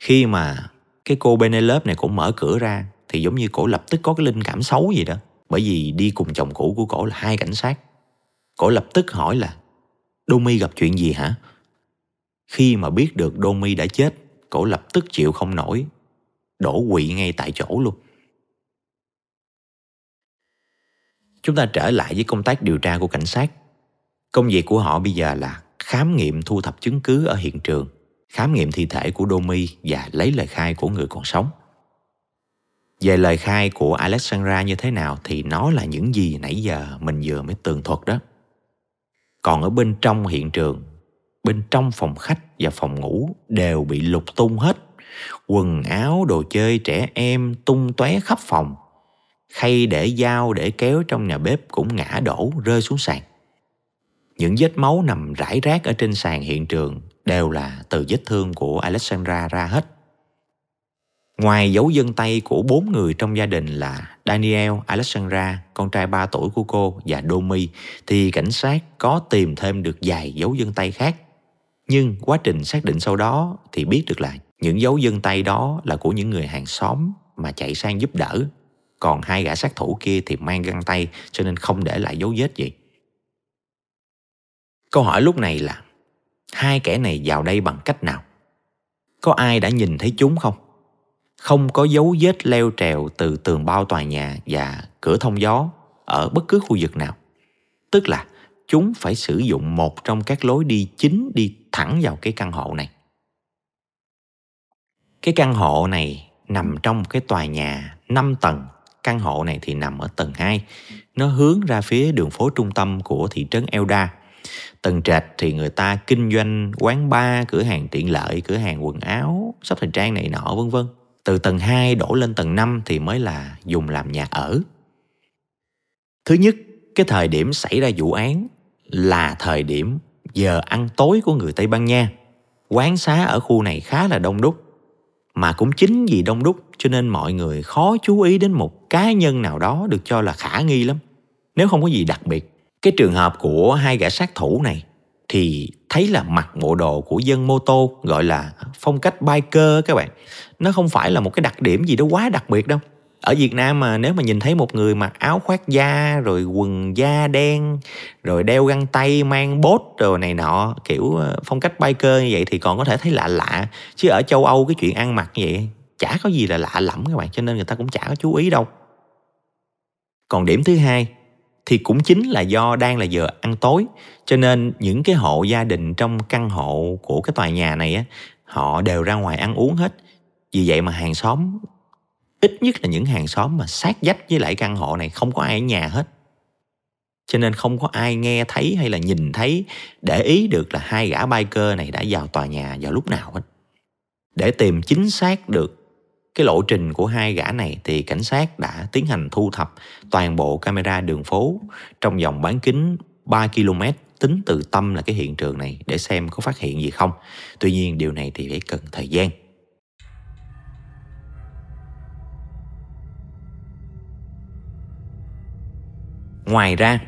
Khi mà cái cô Penelope này cũng mở cửa ra thì giống như cổ lập tức có cái linh cảm xấu gì đó. Bởi vì đi cùng chồng cũ của cổ là hai cảnh sát. Cổ lập tức hỏi là Domi gặp chuyện gì hả? Khi mà biết được Domi đã chết, cổ lập tức chịu không nổi, đổ quỵ ngay tại chỗ luôn. Chúng ta trở lại với công tác điều tra của cảnh sát. Công việc của họ bây giờ là khám nghiệm thu thập chứng cứ ở hiện trường, khám nghiệm thi thể của Domi và lấy lời khai của người còn sống. Về lời khai của Alexandra như thế nào thì nó là những gì nãy giờ mình vừa mới tường thuật đó. Còn ở bên trong hiện trường, bên trong phòng khách và phòng ngủ đều bị lục tung hết. Quần áo, đồ chơi trẻ em tung tóe khắp phòng. Khay để dao để kéo trong nhà bếp cũng ngã đổ rơi xuống sàn. Những vết máu nằm rải rác ở trên sàn hiện trường đều là từ vết thương của Alexandra ra hết. Ngoài dấu dân tay của bốn người trong gia đình là Daniel, Alexandra, con trai 3 tuổi của cô và Domi thì cảnh sát có tìm thêm được vài dấu dân tay khác. Nhưng quá trình xác định sau đó thì biết được là những dấu dân tay đó là của những người hàng xóm mà chạy sang giúp đỡ. Còn hai gã sát thủ kia thì mang găng tay cho nên không để lại dấu vết gì. Câu hỏi lúc này là hai kẻ này vào đây bằng cách nào? Có ai đã nhìn thấy chúng không? không có dấu vết leo trèo từ tường bao tòa nhà và cửa thông gió ở bất cứ khu vực nào. Tức là chúng phải sử dụng một trong các lối đi chính đi thẳng vào cái căn hộ này. Cái căn hộ này nằm trong một cái tòa nhà 5 tầng. Căn hộ này thì nằm ở tầng 2. Nó hướng ra phía đường phố trung tâm của thị trấn Elda. Tầng trệt thì người ta kinh doanh quán bar, cửa hàng tiện lợi, cửa hàng quần áo, shop thời trang này nọ vân vân từ tầng 2 đổ lên tầng 5 thì mới là dùng làm nhà ở. Thứ nhất, cái thời điểm xảy ra vụ án là thời điểm giờ ăn tối của người Tây Ban Nha. Quán xá ở khu này khá là đông đúc. Mà cũng chính vì đông đúc cho nên mọi người khó chú ý đến một cá nhân nào đó được cho là khả nghi lắm. Nếu không có gì đặc biệt. Cái trường hợp của hai gã sát thủ này thì thấy là mặc bộ đồ của dân mô tô, gọi là phong cách biker các bạn. Nó không phải là một cái đặc điểm gì đó quá đặc biệt đâu. Ở Việt Nam mà nếu mà nhìn thấy một người mặc áo khoác da, rồi quần da đen, rồi đeo găng tay, mang bốt rồi này nọ, kiểu ờ, phong cách biker như vậy thì còn có thể thấy lạ lạ. Chứ ở châu Âu cái chuyện ăn mặc như vậy chả có gì là lạ lẫm các bạn, cho nên người ta cũng chả có chú ý đâu. Còn điểm thứ hai thì cũng chính là do đang là giờ ăn tối. Cho nên những cái hộ gia đình trong căn hộ của cái tòa nhà này á, họ đều ra ngoài ăn uống hết. Vì vậy mà hàng xóm, ít nhất là những hàng xóm mà sát dách với lại căn hộ này không có ai ở nhà hết. Cho nên không có ai nghe thấy hay là nhìn thấy, để ý được là hai gã biker này đã vào tòa nhà vào lúc nào hết. Để tìm chính xác được cái lộ trình của hai gã này thì cảnh sát đã tiến hành thu thập toàn bộ camera đường phố trong vòng bán kính 3 km tính từ tâm là cái hiện trường này để xem có phát hiện gì không. Tuy nhiên điều này thì phải cần thời gian. Ngoài ra,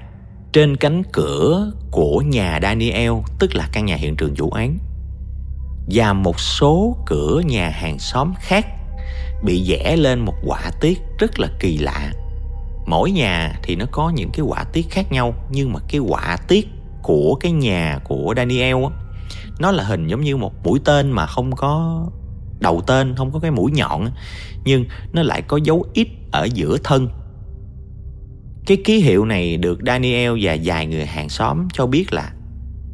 trên cánh cửa của nhà Daniel, tức là căn nhà hiện trường vụ án, và một số cửa nhà hàng xóm khác bị vẽ lên một họa tiết rất là kỳ lạ. Mỗi nhà thì nó có những cái họa tiết khác nhau, nhưng mà cái họa tiết của cái nhà của Daniel á, nó là hình giống như một mũi tên mà không có đầu tên, không có cái mũi nhọn nhưng nó lại có dấu ít ở giữa thân. Cái ký hiệu này được Daniel và vài người hàng xóm cho biết là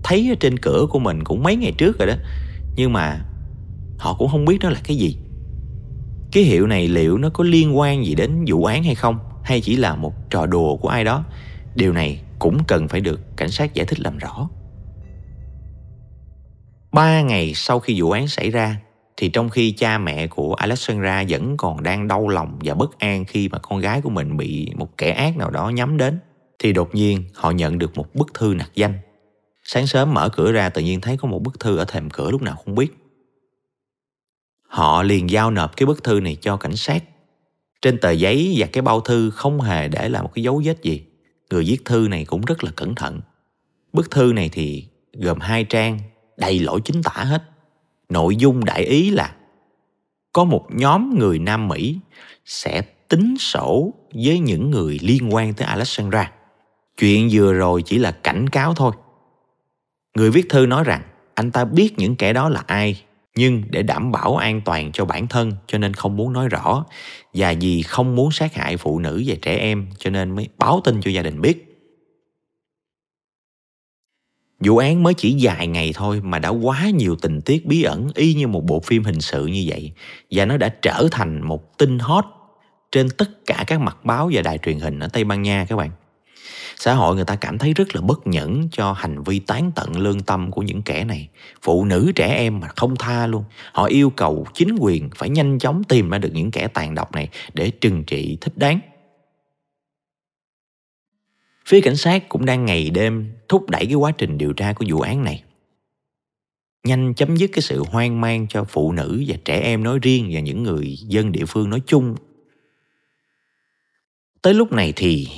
thấy ở trên cửa của mình cũng mấy ngày trước rồi đó, nhưng mà họ cũng không biết nó là cái gì. Ký hiệu này liệu nó có liên quan gì đến vụ án hay không Hay chỉ là một trò đùa của ai đó Điều này cũng cần phải được cảnh sát giải thích làm rõ Ba ngày sau khi vụ án xảy ra, thì trong khi cha mẹ của Alexandra vẫn còn đang đau lòng và bất an khi mà con gái của mình bị một kẻ ác nào đó nhắm đến, thì đột nhiên họ nhận được một bức thư nặc danh. Sáng sớm mở cửa ra, tự nhiên thấy có một bức thư ở thềm cửa lúc nào không biết. Họ liền giao nộp cái bức thư này cho cảnh sát. Trên tờ giấy và cái bao thư không hề để lại một cái dấu vết gì. Người viết thư này cũng rất là cẩn thận. Bức thư này thì gồm hai trang, đầy lỗi chính tả hết nội dung đại ý là, có một nhóm người nam mỹ sẽ tính sổ với những người liên quan tới alexandra chuyện vừa rồi chỉ là cảnh cáo thôi người viết thư nói rằng, anh ta biết những kẻ đó là ai nhưng để đảm bảo an toàn cho bản thân, cho nên không muốn nói rõ. Và vì không muốn sát hại phụ nữ và trẻ em, cho nên mới báo tin cho gia đình biết. Vụ án mới chỉ vài ngày thôi mà đã quá nhiều tình tiết bí ẩn, y như một bộ phim hình sự như vậy. Và nó đã trở thành một tin hot trên tất cả các mặt báo và đài truyền hình ở Tây Ban Nha các bạn. Xã hội người ta cảm thấy rất là bất nhẫn cho hành vi tán tận lương tâm của những kẻ này. Phụ nữ, trẻ em mà không tha luôn. Họ yêu cầu chính quyền phải nhanh chóng tìm ra được những kẻ tàn độc này để trừng trị thích đáng. Phía cảnh sát cũng đang ngày đêm thúc đẩy cái quá trình điều tra của vụ án này. Nhanh chấm dứt cái sự hoang mang cho phụ nữ và trẻ em nói riêng và những người dân địa phương nói chung. Tới lúc này thì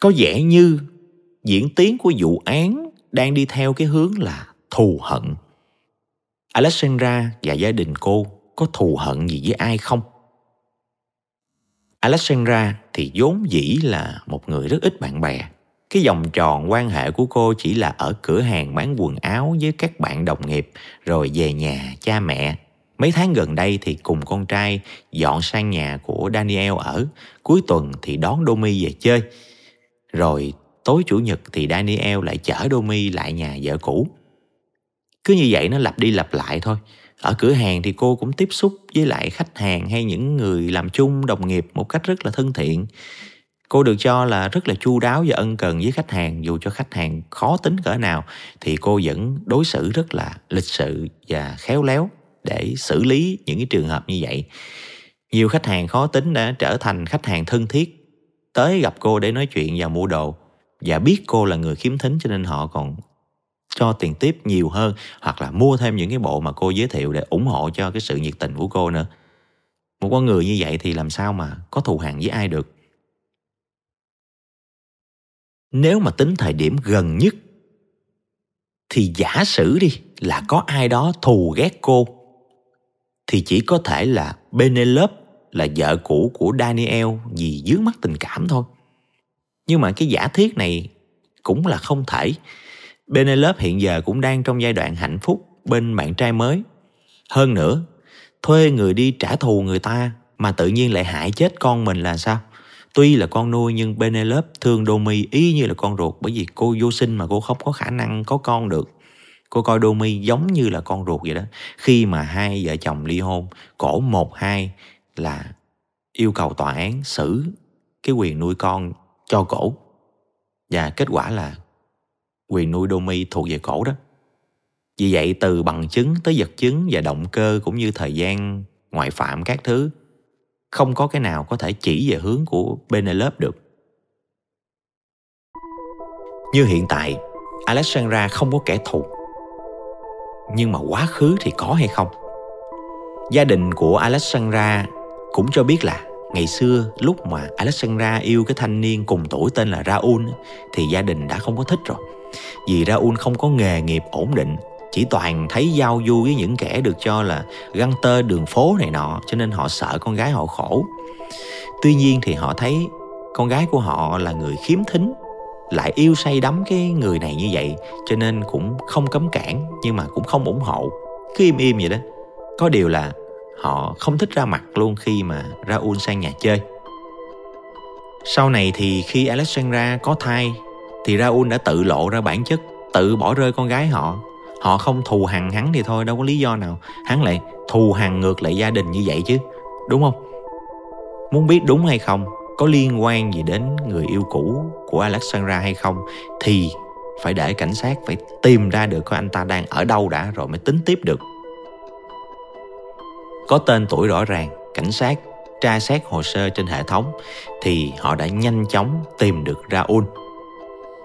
có vẻ như diễn tiến của vụ án đang đi theo cái hướng là thù hận. Alexandra và gia đình cô có thù hận gì với ai không? Alexandra thì vốn dĩ là một người rất ít bạn bè cái vòng tròn quan hệ của cô chỉ là ở cửa hàng bán quần áo với các bạn đồng nghiệp, rồi về nhà cha mẹ mấy tháng gần đây thì cùng con trai dọn sang nhà của daniel ở cuối tuần thì đón domi về chơi rồi tối chủ nhật thì daniel lại chở domi lại nhà vợ cũ. Cứ như vậy nó lặp đi lặp lại thôi. Ở cửa hàng thì cô cũng tiếp xúc với lại khách hàng hay những người làm chung, đồng nghiệp một cách rất là thân thiện. Cô được cho là rất là chu đáo và ân cần với khách hàng. Dù cho khách hàng khó tính cỡ nào, thì cô vẫn đối xử rất là lịch sự và khéo léo để xử lý những cái trường hợp như vậy. Nhiều khách hàng khó tính đã trở thành khách hàng thân thiết tới gặp cô để nói chuyện và mua đồ và biết cô là người khiếm thính cho nên họ còn cho tiền tiếp nhiều hơn, hoặc là mua thêm những cái bộ mà cô giới thiệu để ủng hộ cho cái sự nhiệt tình của cô nữa. Một con người như vậy thì làm sao mà có thù hằn với ai được nếu mà tính thời điểm gần nhất, thì giả sử đi, là có ai đó thù ghét cô, thì chỉ có thể là Penelope là vợ cũ của Daniel vì dướng mắt tình cảm thôi. Nhưng mà cái giả thiết này cũng là không thể. Penelope hiện giờ cũng đang trong giai đoạn hạnh phúc bên bạn trai mới. Hơn nữa, thuê người đi trả thù người ta mà tự nhiên lại hại chết con mình là sao? Tuy là con nuôi nhưng Penelope thương Domi y như là con ruột bởi vì cô vô sinh mà cô không có khả năng có con được. Cô coi Domi giống như là con ruột vậy đó. Khi mà hai vợ chồng ly hôn, cổ một hai là yêu cầu tòa án xử cái quyền nuôi con cho cổ. Và kết quả là quyền nuôi Domi thuộc về cổ đó. Vì vậy từ bằng chứng tới vật chứng và động cơ cũng như thời gian ngoại phạm các thứ không có cái nào có thể chỉ về hướng của Benelop được. Như hiện tại, Alexandra không có kẻ thù. Nhưng mà quá khứ thì có hay không? Gia đình của Alexandra cũng cho biết là ngày xưa lúc mà Alexandra yêu cái thanh niên cùng tuổi tên là Raul thì gia đình đã không có thích rồi. Vì Raul không có nghề nghiệp ổn định, chỉ toàn thấy giao du với những kẻ được cho là găng tơ đường phố này nọ, cho nên họ sợ con gái họ khổ. Tuy nhiên thì họ thấy con gái của họ là người khiếm thính, lại yêu say đắm cái người này như vậy, cho nên cũng không cấm cản, nhưng mà cũng không ủng hộ. Cứ im im vậy đó. Có điều là họ không thích ra mặt luôn khi mà Raul sang nhà chơi. Sau này thì khi Alexandra có thai, thì Raul đã tự lộ ra bản chất tự bỏ rơi con gái họ. Họ không thù hằn hắn thì thôi, đâu có lý do nào. Hắn lại thù hằn ngược lại gia đình như vậy chứ, đúng không? Muốn biết đúng hay không, có liên quan gì đến người yêu cũ của alexandra hay không, thì phải để cảnh sát phải tìm ra được coi anh ta đang ở đâu đã rồi mới tính tiếp được có tên tuổi rõ ràng, cảnh sát, tra xét hồ sơ trên hệ thống thì họ đã nhanh chóng tìm được Raul.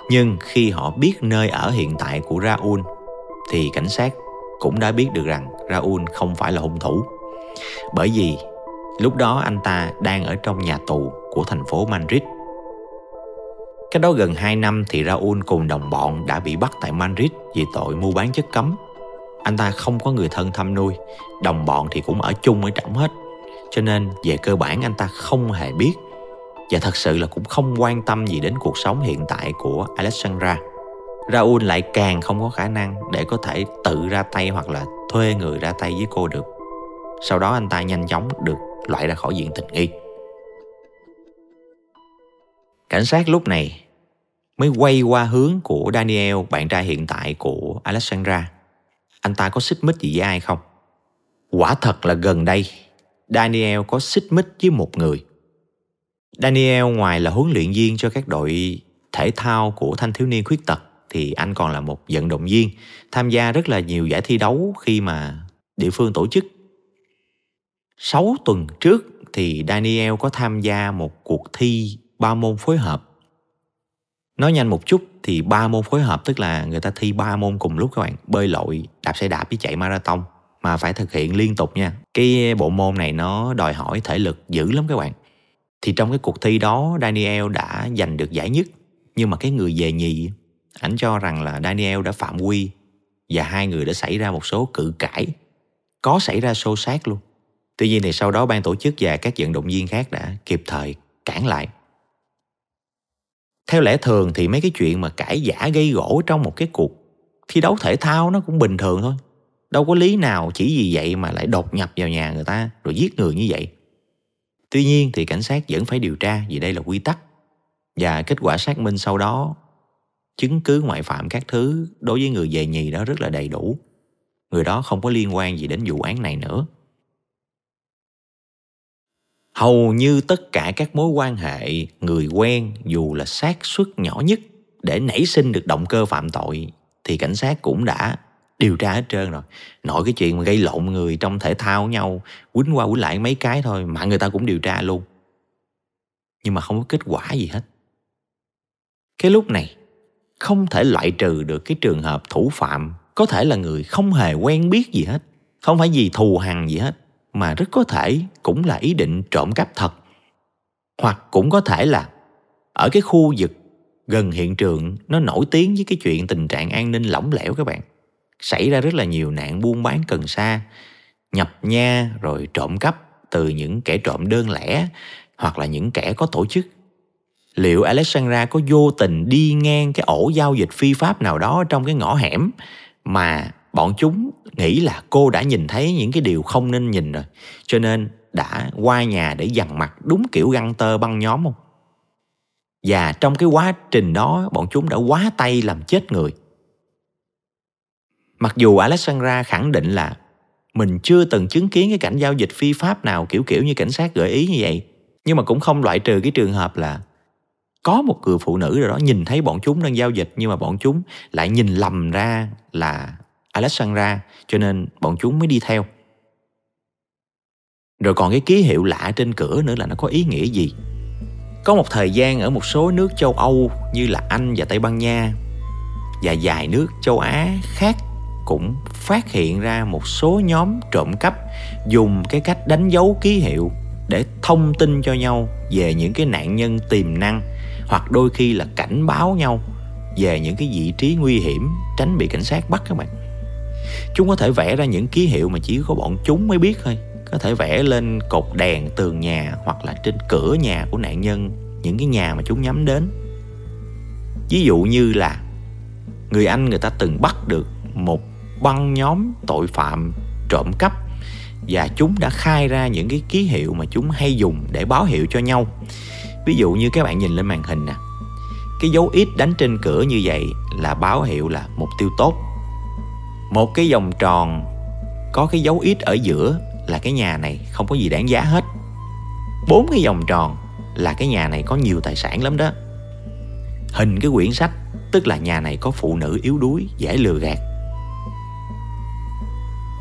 Nhưng khi họ biết nơi ở hiện tại của Raul thì cảnh sát cũng đã biết được rằng Raul không phải là hung thủ. Bởi vì lúc đó anh ta đang ở trong nhà tù của thành phố Madrid. Cách đó gần 2 năm thì Raul cùng đồng bọn đã bị bắt tại Madrid vì tội mua bán chất cấm. Anh ta không có người thân thăm nuôi, đồng bọn thì cũng ở chung ở trọng hết cho nên về cơ bản anh ta không hề biết và thật sự là cũng không quan tâm gì đến cuộc sống hiện tại của Alexandra. Raul lại càng không có khả năng để có thể tự ra tay hoặc là thuê người ra tay với cô được. Sau đó anh ta nhanh chóng được loại ra khỏi diện tình nghi. Cảnh sát lúc này mới quay qua hướng của Daniel, bạn trai hiện tại của Alexandra. Anh ta có xích mích gì với ai không? Quả thật là gần đây, Daniel có xích mích với một người. Daniel ngoài là huấn luyện viên cho các đội thể thao của thanh thiếu niên khuyết tật, thì anh còn là một vận động viên, tham gia rất là nhiều giải thi đấu khi mà địa phương tổ chức. 6 tuần trước thì Daniel có tham gia một cuộc thi ba môn phối hợp. Nói nhanh một chút thì ba môn phối hợp tức là người ta thi ba môn cùng lúc các bạn, bơi lội, đạp xe đạp với chạy marathon mà phải thực hiện liên tục nha. Cái bộ môn này nó đòi hỏi thể lực dữ lắm các bạn. Thì trong cái cuộc thi đó Daniel đã giành được giải nhất nhưng mà cái người về nhì ảnh cho rằng là Daniel đã phạm quy và hai người đã xảy ra một số cự cãi. Có xảy ra xô xát luôn. Tuy nhiên thì sau đó ban tổ chức và các vận động viên khác đã kịp thời cản lại theo lẽ thường thì mấy cái chuyện mà cãi giả gây gỗ trong một cái cuộc thi đấu thể thao nó cũng bình thường thôi. Đâu có lý nào chỉ vì vậy mà lại đột nhập vào nhà người ta rồi giết người như vậy. Tuy nhiên thì cảnh sát vẫn phải điều tra vì đây là quy tắc. Và kết quả xác minh sau đó chứng cứ ngoại phạm các thứ đối với người về nhì đó rất là đầy đủ. Người đó không có liên quan gì đến vụ án này nữa hầu như tất cả các mối quan hệ, người quen dù là xác suất nhỏ nhất để nảy sinh được động cơ phạm tội, thì cảnh sát cũng đã điều tra hết trơn rồi. Nội cái chuyện mà gây lộn người trong thể thao với nhau, quýnh qua quýnh lại mấy cái thôi mà người ta cũng điều tra luôn. Nhưng mà không có kết quả gì hết. Cái lúc này, không thể loại trừ được cái trường hợp thủ phạm, có thể là người không hề quen biết gì hết, không phải vì thù hằn gì hết mà rất có thể cũng là ý định trộm cắp thật. Hoặc cũng có thể là ở cái khu vực gần hiện trường, nó nổi tiếng với cái chuyện tình trạng an ninh lỏng lẻo các bạn. Xảy ra rất là nhiều nạn buôn bán cần sa, nhập nha rồi trộm cắp từ những kẻ trộm đơn lẻ hoặc là những kẻ có tổ chức. Liệu alexandra có vô tình đi ngang cái ổ giao dịch phi pháp nào đó trong cái ngõ hẻm mà bọn chúng nghĩ là cô đã nhìn thấy những cái điều không nên nhìn rồi, cho nên đã qua nhà để dằn mặt đúng kiểu găng tơ băng nhóm không và trong cái quá trình đó, bọn chúng đã quá tay làm chết người Mặc dù Alexandra khẳng định là mình chưa từng chứng kiến cái cảnh giao dịch phi pháp nào kiểu kiểu như cảnh sát gợi ý như vậy. Nhưng mà cũng không loại trừ cái trường hợp là có một người phụ nữ rồi đó nhìn thấy bọn chúng đang giao dịch, nhưng mà bọn chúng lại nhìn lầm ra là Alexandra cho nên bọn chúng mới đi theo. Rồi còn cái ký hiệu lạ trên cửa nữa là nó có ý nghĩa gì? Có một thời gian ở một số nước châu Âu như là Anh và Tây Ban Nha và vài nước châu Á khác cũng phát hiện ra một số nhóm trộm cắp dùng cái cách đánh dấu ký hiệu để thông tin cho nhau về những cái nạn nhân tiềm năng hoặc đôi khi là cảnh báo nhau về những cái vị trí nguy hiểm, tránh bị cảnh sát bắt các bạn chúng có thể vẽ ra những ký hiệu mà chỉ có bọn chúng mới biết thôi. Có thể vẽ lên cột đèn tường nhà hoặc là trên cửa nhà của nạn nhân, những cái nhà mà chúng nhắm đến. Ví dụ như là, người anh người ta từng bắt được một băng nhóm tội phạm trộm cắp và chúng đã khai ra những cái ký hiệu mà chúng hay dùng để báo hiệu cho nhau. Ví dụ như các bạn nhìn lên màn hình nè, cái dấu ít đánh trên cửa như vậy là báo hiệu là mục tiêu tốt một cái vòng tròn có cái dấu ít ở giữa là cái nhà này, không có gì đáng giá hết. Bốn cái vòng tròn là cái nhà này có nhiều tài sản lắm đó. Hình cái quyển sách, tức là nhà này có phụ nữ yếu đuối, dễ lừa gạt.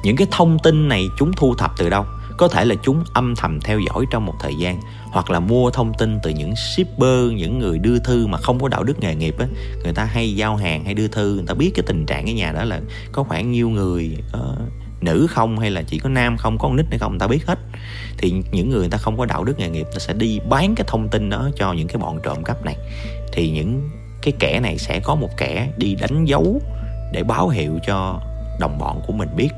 Những cái thông tin này chúng thu thập từ đâu? Có thể là chúng âm thầm theo dõi trong một thời gian hoặc là mua thông tin từ những shipper những người đưa thư mà không có đạo đức nghề nghiệp á người ta hay giao hàng hay đưa thư người ta biết cái tình trạng cái nhà đó là có khoảng nhiêu người uh, nữ không hay là chỉ có nam không có con nít hay không người ta biết hết. Thì những người người ta không có đạo đức nghề nghiệp ta sẽ đi bán cái thông tin đó cho những cái bọn trộm cắp này. Thì những cái kẻ này sẽ có một kẻ đi đánh dấu để báo hiệu cho đồng bọn của mình biết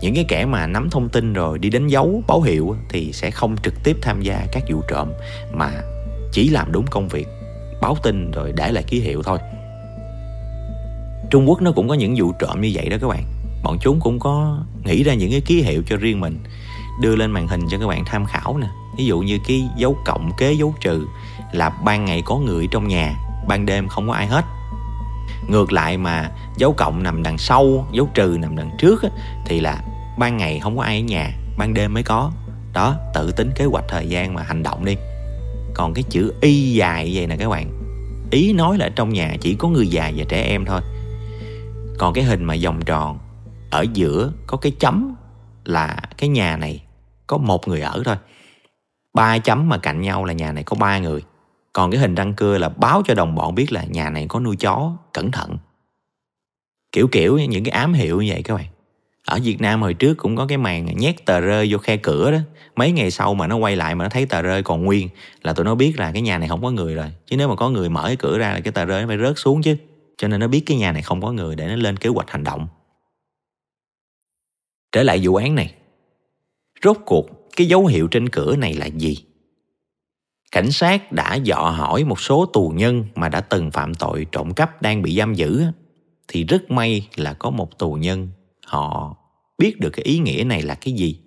những cái kẻ mà nắm thông tin rồi đi đánh dấu báo hiệu thì sẽ không trực tiếp tham gia các vụ trộm, mà chỉ làm đúng công việc, báo tin rồi để lại ký hiệu thôi. Trung Quốc nó cũng có những vụ trộm như vậy đó các bạn. Bọn chúng cũng có nghĩ ra những cái ký hiệu cho riêng mình, đưa lên màn hình cho các bạn tham khảo nè. Ví dụ như cái dấu cộng kế dấu trừ là ban ngày có người trong nhà, ban đêm không có ai hết. Ngược lại mà dấu cộng nằm đằng sau, dấu trừ nằm đằng trước thì là ban ngày không có ai ở nhà, ban đêm mới có. Đó, tự tính kế hoạch thời gian mà hành động đi. Còn cái chữ y dài vậy nè các bạn. Ý nói là trong nhà chỉ có người già và trẻ em thôi. Còn cái hình mà vòng tròn, ở giữa có cái chấm là cái nhà này có một người ở thôi. Ba chấm mà cạnh nhau là nhà này có ba người. Còn cái hình răng cưa là báo cho đồng bọn biết là nhà này có nuôi chó, cẩn thận. Kiểu kiểu những cái ám hiệu như vậy các bạn ở Việt Nam hồi trước cũng có cái màn nhét tờ rơi vô khe cửa đó. Mấy ngày sau mà nó quay lại mà nó thấy tờ rơi còn nguyên là tụi nó biết là cái nhà này không có người rồi. Chứ nếu mà có người mở cái cửa ra là cái tờ rơi nó phải rớt xuống chứ. Cho nên nó biết cái nhà này không có người để nó lên kế hoạch hành động. Trở lại vụ án này. Rốt cuộc, cái dấu hiệu trên cửa này là gì? Cảnh sát đã dọ hỏi một số tù nhân mà đã từng phạm tội trộm cắp đang bị giam giữ thì rất may là có một tù nhân họ biết được cái ý nghĩa này là cái gì.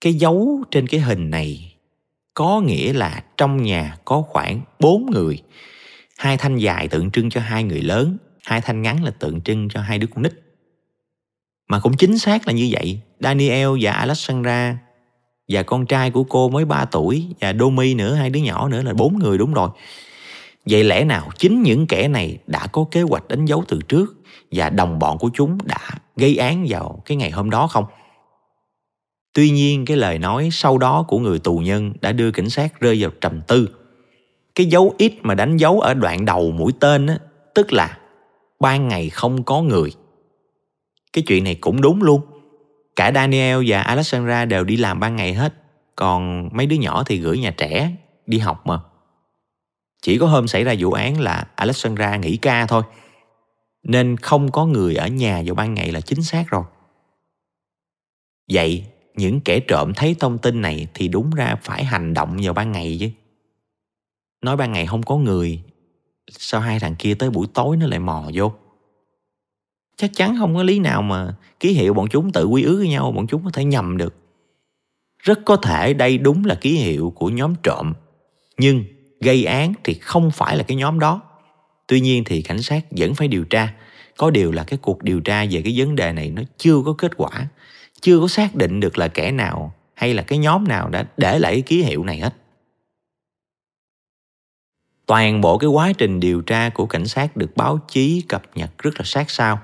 Cái dấu trên cái hình này có nghĩa là trong nhà có khoảng bốn người. Hai thanh dài tượng trưng cho hai người lớn, hai thanh ngắn là tượng trưng cho hai đứa con nít. Mà cũng chính xác là như vậy. Daniel và Alexandra và con trai của cô mới 3 tuổi và Domi nữa, hai đứa nhỏ nữa là bốn người đúng rồi. Vậy lẽ nào chính những kẻ này đã có kế hoạch đánh dấu từ trước và đồng bọn của chúng đã gây án vào cái ngày hôm đó không? Tuy nhiên, cái lời nói sau đó của người tù nhân đã đưa cảnh sát rơi vào trầm tư. Cái dấu ít mà đánh dấu ở đoạn đầu mũi tên á, tức là ban ngày không có người. Cái chuyện này cũng đúng luôn. Cả daniel và alexandra đều đi làm ban ngày hết, còn mấy đứa nhỏ thì gửi nhà trẻ đi học mà. Chỉ có hôm xảy ra vụ án là alexandra nghỉ ca thôi nên không có người ở nhà vào ban ngày là chính xác rồi. Vậy, những kẻ trộm thấy thông tin này thì đúng ra phải hành động vào ban ngày chứ. Nói ban ngày không có người, sao hai thằng kia tới buổi tối nó lại mò vô? Chắc chắn không có lý nào mà ký hiệu bọn chúng tự quy ước với nhau, bọn chúng có thể nhầm được. Rất có thể đây đúng là ký hiệu của nhóm trộm, nhưng gây án thì không phải là cái nhóm đó tuy nhiên thì cảnh sát vẫn phải điều tra. Có điều là cái cuộc điều tra về cái vấn đề này nó chưa có kết quả. Chưa có xác định được là kẻ nào hay là cái nhóm nào đã để lại cái ký hiệu này hết. Toàn bộ cái quá trình điều tra của cảnh sát được báo chí cập nhật rất là sát sao.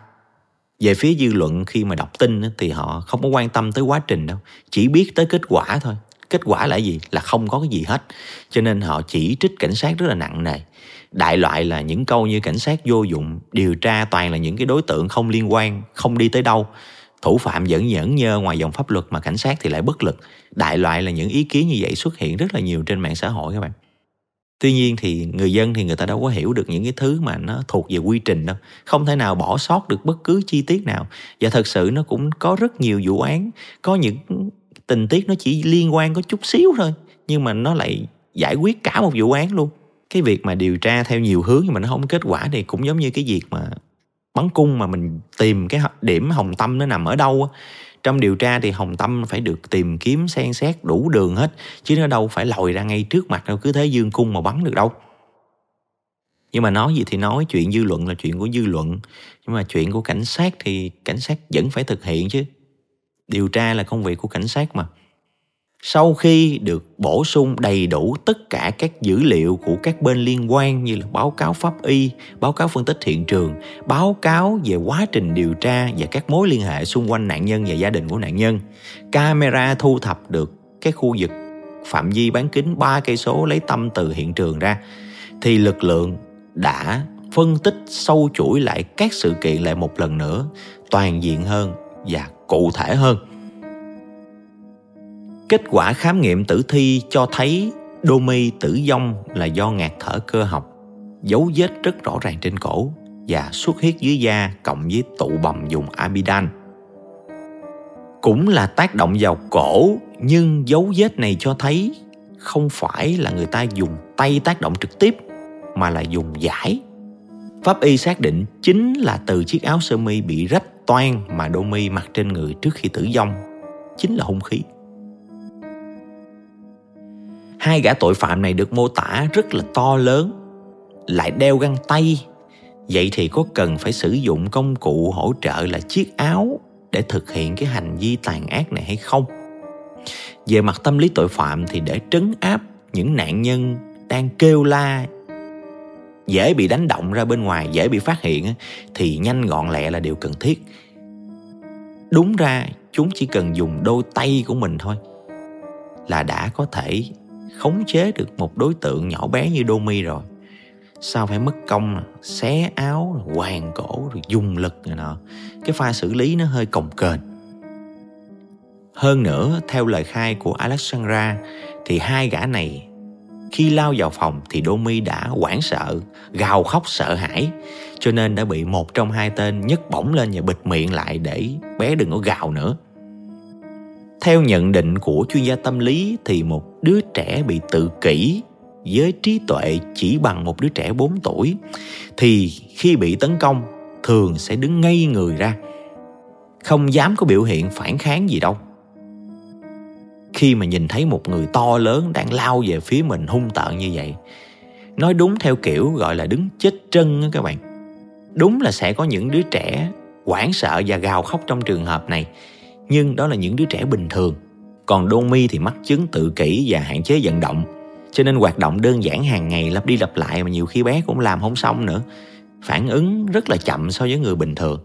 Về phía dư luận khi mà đọc tin thì họ không có quan tâm tới quá trình đâu. Chỉ biết tới kết quả thôi. Kết quả là gì? Là không có cái gì hết. Cho nên họ chỉ trích cảnh sát rất là nặng nề đại loại là những câu như cảnh sát vô dụng, điều tra toàn là những cái đối tượng không liên quan, không đi tới đâu. Thủ phạm vẫn nhẫn nhơ ngoài dòng pháp luật mà cảnh sát thì lại bất lực. Đại loại là những ý kiến như vậy xuất hiện rất là nhiều trên mạng xã hội các bạn. Tuy nhiên thì người dân thì người ta đâu có hiểu được những cái thứ mà nó thuộc về quy trình đâu. Không thể nào bỏ sót được bất cứ chi tiết nào. Và thật sự nó cũng có rất nhiều vụ án, có những tình tiết nó chỉ liên quan có chút xíu thôi, nhưng mà nó lại giải quyết cả một vụ án luôn cái việc mà điều tra theo nhiều hướng nhưng mà nó không kết quả thì cũng giống như cái việc mà bắn cung mà mình tìm cái điểm hồng tâm nó nằm ở đâu trong điều tra thì hồng tâm phải được tìm kiếm, xem xét đủ đường hết, chứ nó đâu phải lòi ra ngay trước mặt đâu, cứ thế dương cung mà bắn được đâu. Nhưng mà nói gì thì nói, chuyện dư luận là chuyện của dư luận, nhưng mà chuyện của cảnh sát thì cảnh sát vẫn phải thực hiện chứ. Điều tra là công việc của cảnh sát mà sau khi được bổ sung đầy đủ tất cả các dữ liệu của các bên liên quan như là báo cáo pháp y, báo cáo phân tích hiện trường, báo cáo về quá trình điều tra và các mối liên hệ xung quanh nạn nhân và gia đình của nạn nhân, camera thu thập được cái khu vực phạm vi bán kính 3 cây số lấy tâm từ hiện trường ra thì lực lượng đã phân tích sâu chuỗi lại các sự kiện lại một lần nữa toàn diện hơn và cụ thể hơn kết quả khám nghiệm tử thi cho thấy Domi tử vong là do ngạt thở cơ học. Dấu vết rất rõ ràng trên cổ và xuất huyết dưới da cộng với tụ bầm dùng amidan cũng là tác động vào cổ, nhưng dấu vết này cho thấy không phải là người ta dùng tay tác động trực tiếp, mà là dùng giải. Pháp y xác định chính là từ chiếc áo sơ mi bị rách toan mà Domi mặc trên người trước khi tử vong, chính là hung khí hai gã tội phạm này được mô tả rất là to lớn, lại đeo găng tay. Vậy thì có cần phải sử dụng công cụ hỗ trợ là chiếc áo để thực hiện cái hành vi tàn ác này hay không? Về mặt tâm lý tội phạm thì để trấn áp những nạn nhân đang kêu la, dễ bị đánh động ra bên ngoài, dễ bị phát hiện thì nhanh gọn lẹ là điều cần thiết. Đúng ra, chúng chỉ cần dùng đôi tay của mình thôi là đã có thể khống chế được một đối tượng nhỏ bé như Domi rồi. Sao phải mất công à? xé áo hoàng cổ, rồi dùng lực này nọ. Cái pha xử lý nó hơi cồng kềnh. Hơn nữa, theo lời khai của Alexandra, thì hai gã này, khi lao vào phòng thì Domi đã hoảng sợ, gào khóc sợ hãi, cho nên đã bị một trong hai tên nhấc bổng lên và bịt miệng lại để bé đừng có gào nữa theo nhận định của chuyên gia tâm lý thì một đứa trẻ bị tự kỷ với trí tuệ chỉ bằng một đứa trẻ 4 tuổi thì khi bị tấn công thường sẽ đứng ngây người ra. Không dám có biểu hiện phản kháng gì đâu. Khi mà nhìn thấy một người to lớn đang lao về phía mình hung tợn như vậy, nói đúng theo kiểu gọi là đứng chết chân á các bạn. Đúng là sẽ có những đứa trẻ hoảng sợ và gào khóc trong trường hợp này nhưng đó là những đứa trẻ bình thường. Còn Đôn Mi thì mắc chứng tự kỷ và hạn chế vận động. Cho nên hoạt động đơn giản hàng ngày, lặp đi lặp lại mà nhiều khi bé cũng làm không xong nữa. Phản ứng rất là chậm so với người bình thường.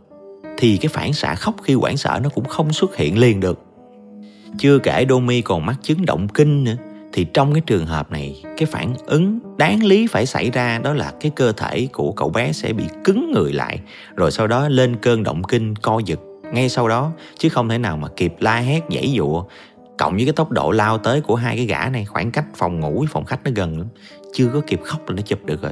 Thì cái phản xạ khóc khi quản sợ nó cũng không xuất hiện liền được. Chưa kể Domi còn mắc chứng động kinh nữa. Thì trong cái trường hợp này, cái phản ứng đáng lý phải xảy ra đó là cái cơ thể của cậu bé sẽ bị cứng người lại, rồi sau đó lên cơn động kinh co giật ngay sau đó, chứ không thể nào mà kịp la hét dãy dụa. Cộng với cái tốc độ lao tới của hai cái gã này, khoảng cách phòng ngủ với phòng khách nó gần lắm. Chưa có kịp khóc là nó chụp được rồi.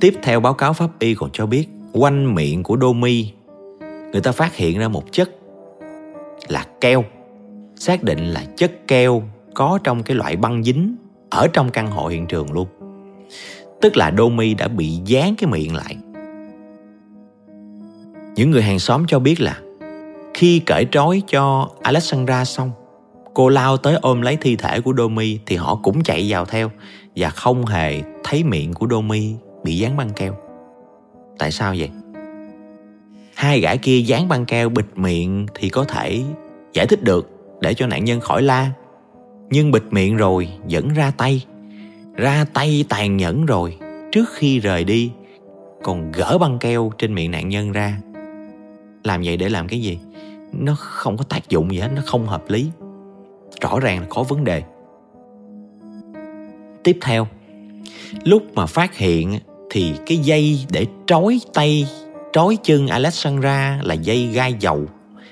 Tiếp theo báo cáo pháp y còn cho biết, quanh miệng của Domi người ta phát hiện ra một chất là keo. Xác định là chất keo có trong cái loại băng dính ở trong căn hộ hiện trường luôn. Tức là Domi đã bị dán cái miệng lại những người hàng xóm cho biết là khi cởi trói cho Alexandra xong, cô lao tới ôm lấy thi thể của Domi thì họ cũng chạy vào theo và không hề thấy miệng của Domi bị dán băng keo. Tại sao vậy? Hai gã kia dán băng keo bịt miệng thì có thể giải thích được để cho nạn nhân khỏi la. Nhưng bịt miệng rồi vẫn ra tay ra tay tàn nhẫn rồi. Trước khi rời đi, còn gỡ băng keo trên miệng nạn nhân ra làm vậy để làm cái gì? Nó không có tác dụng gì hết, nó không hợp lý. Rõ ràng là có vấn đề. Tiếp theo, lúc mà phát hiện thì cái dây để trói tay, trói chân alexandra là dây gai dầu.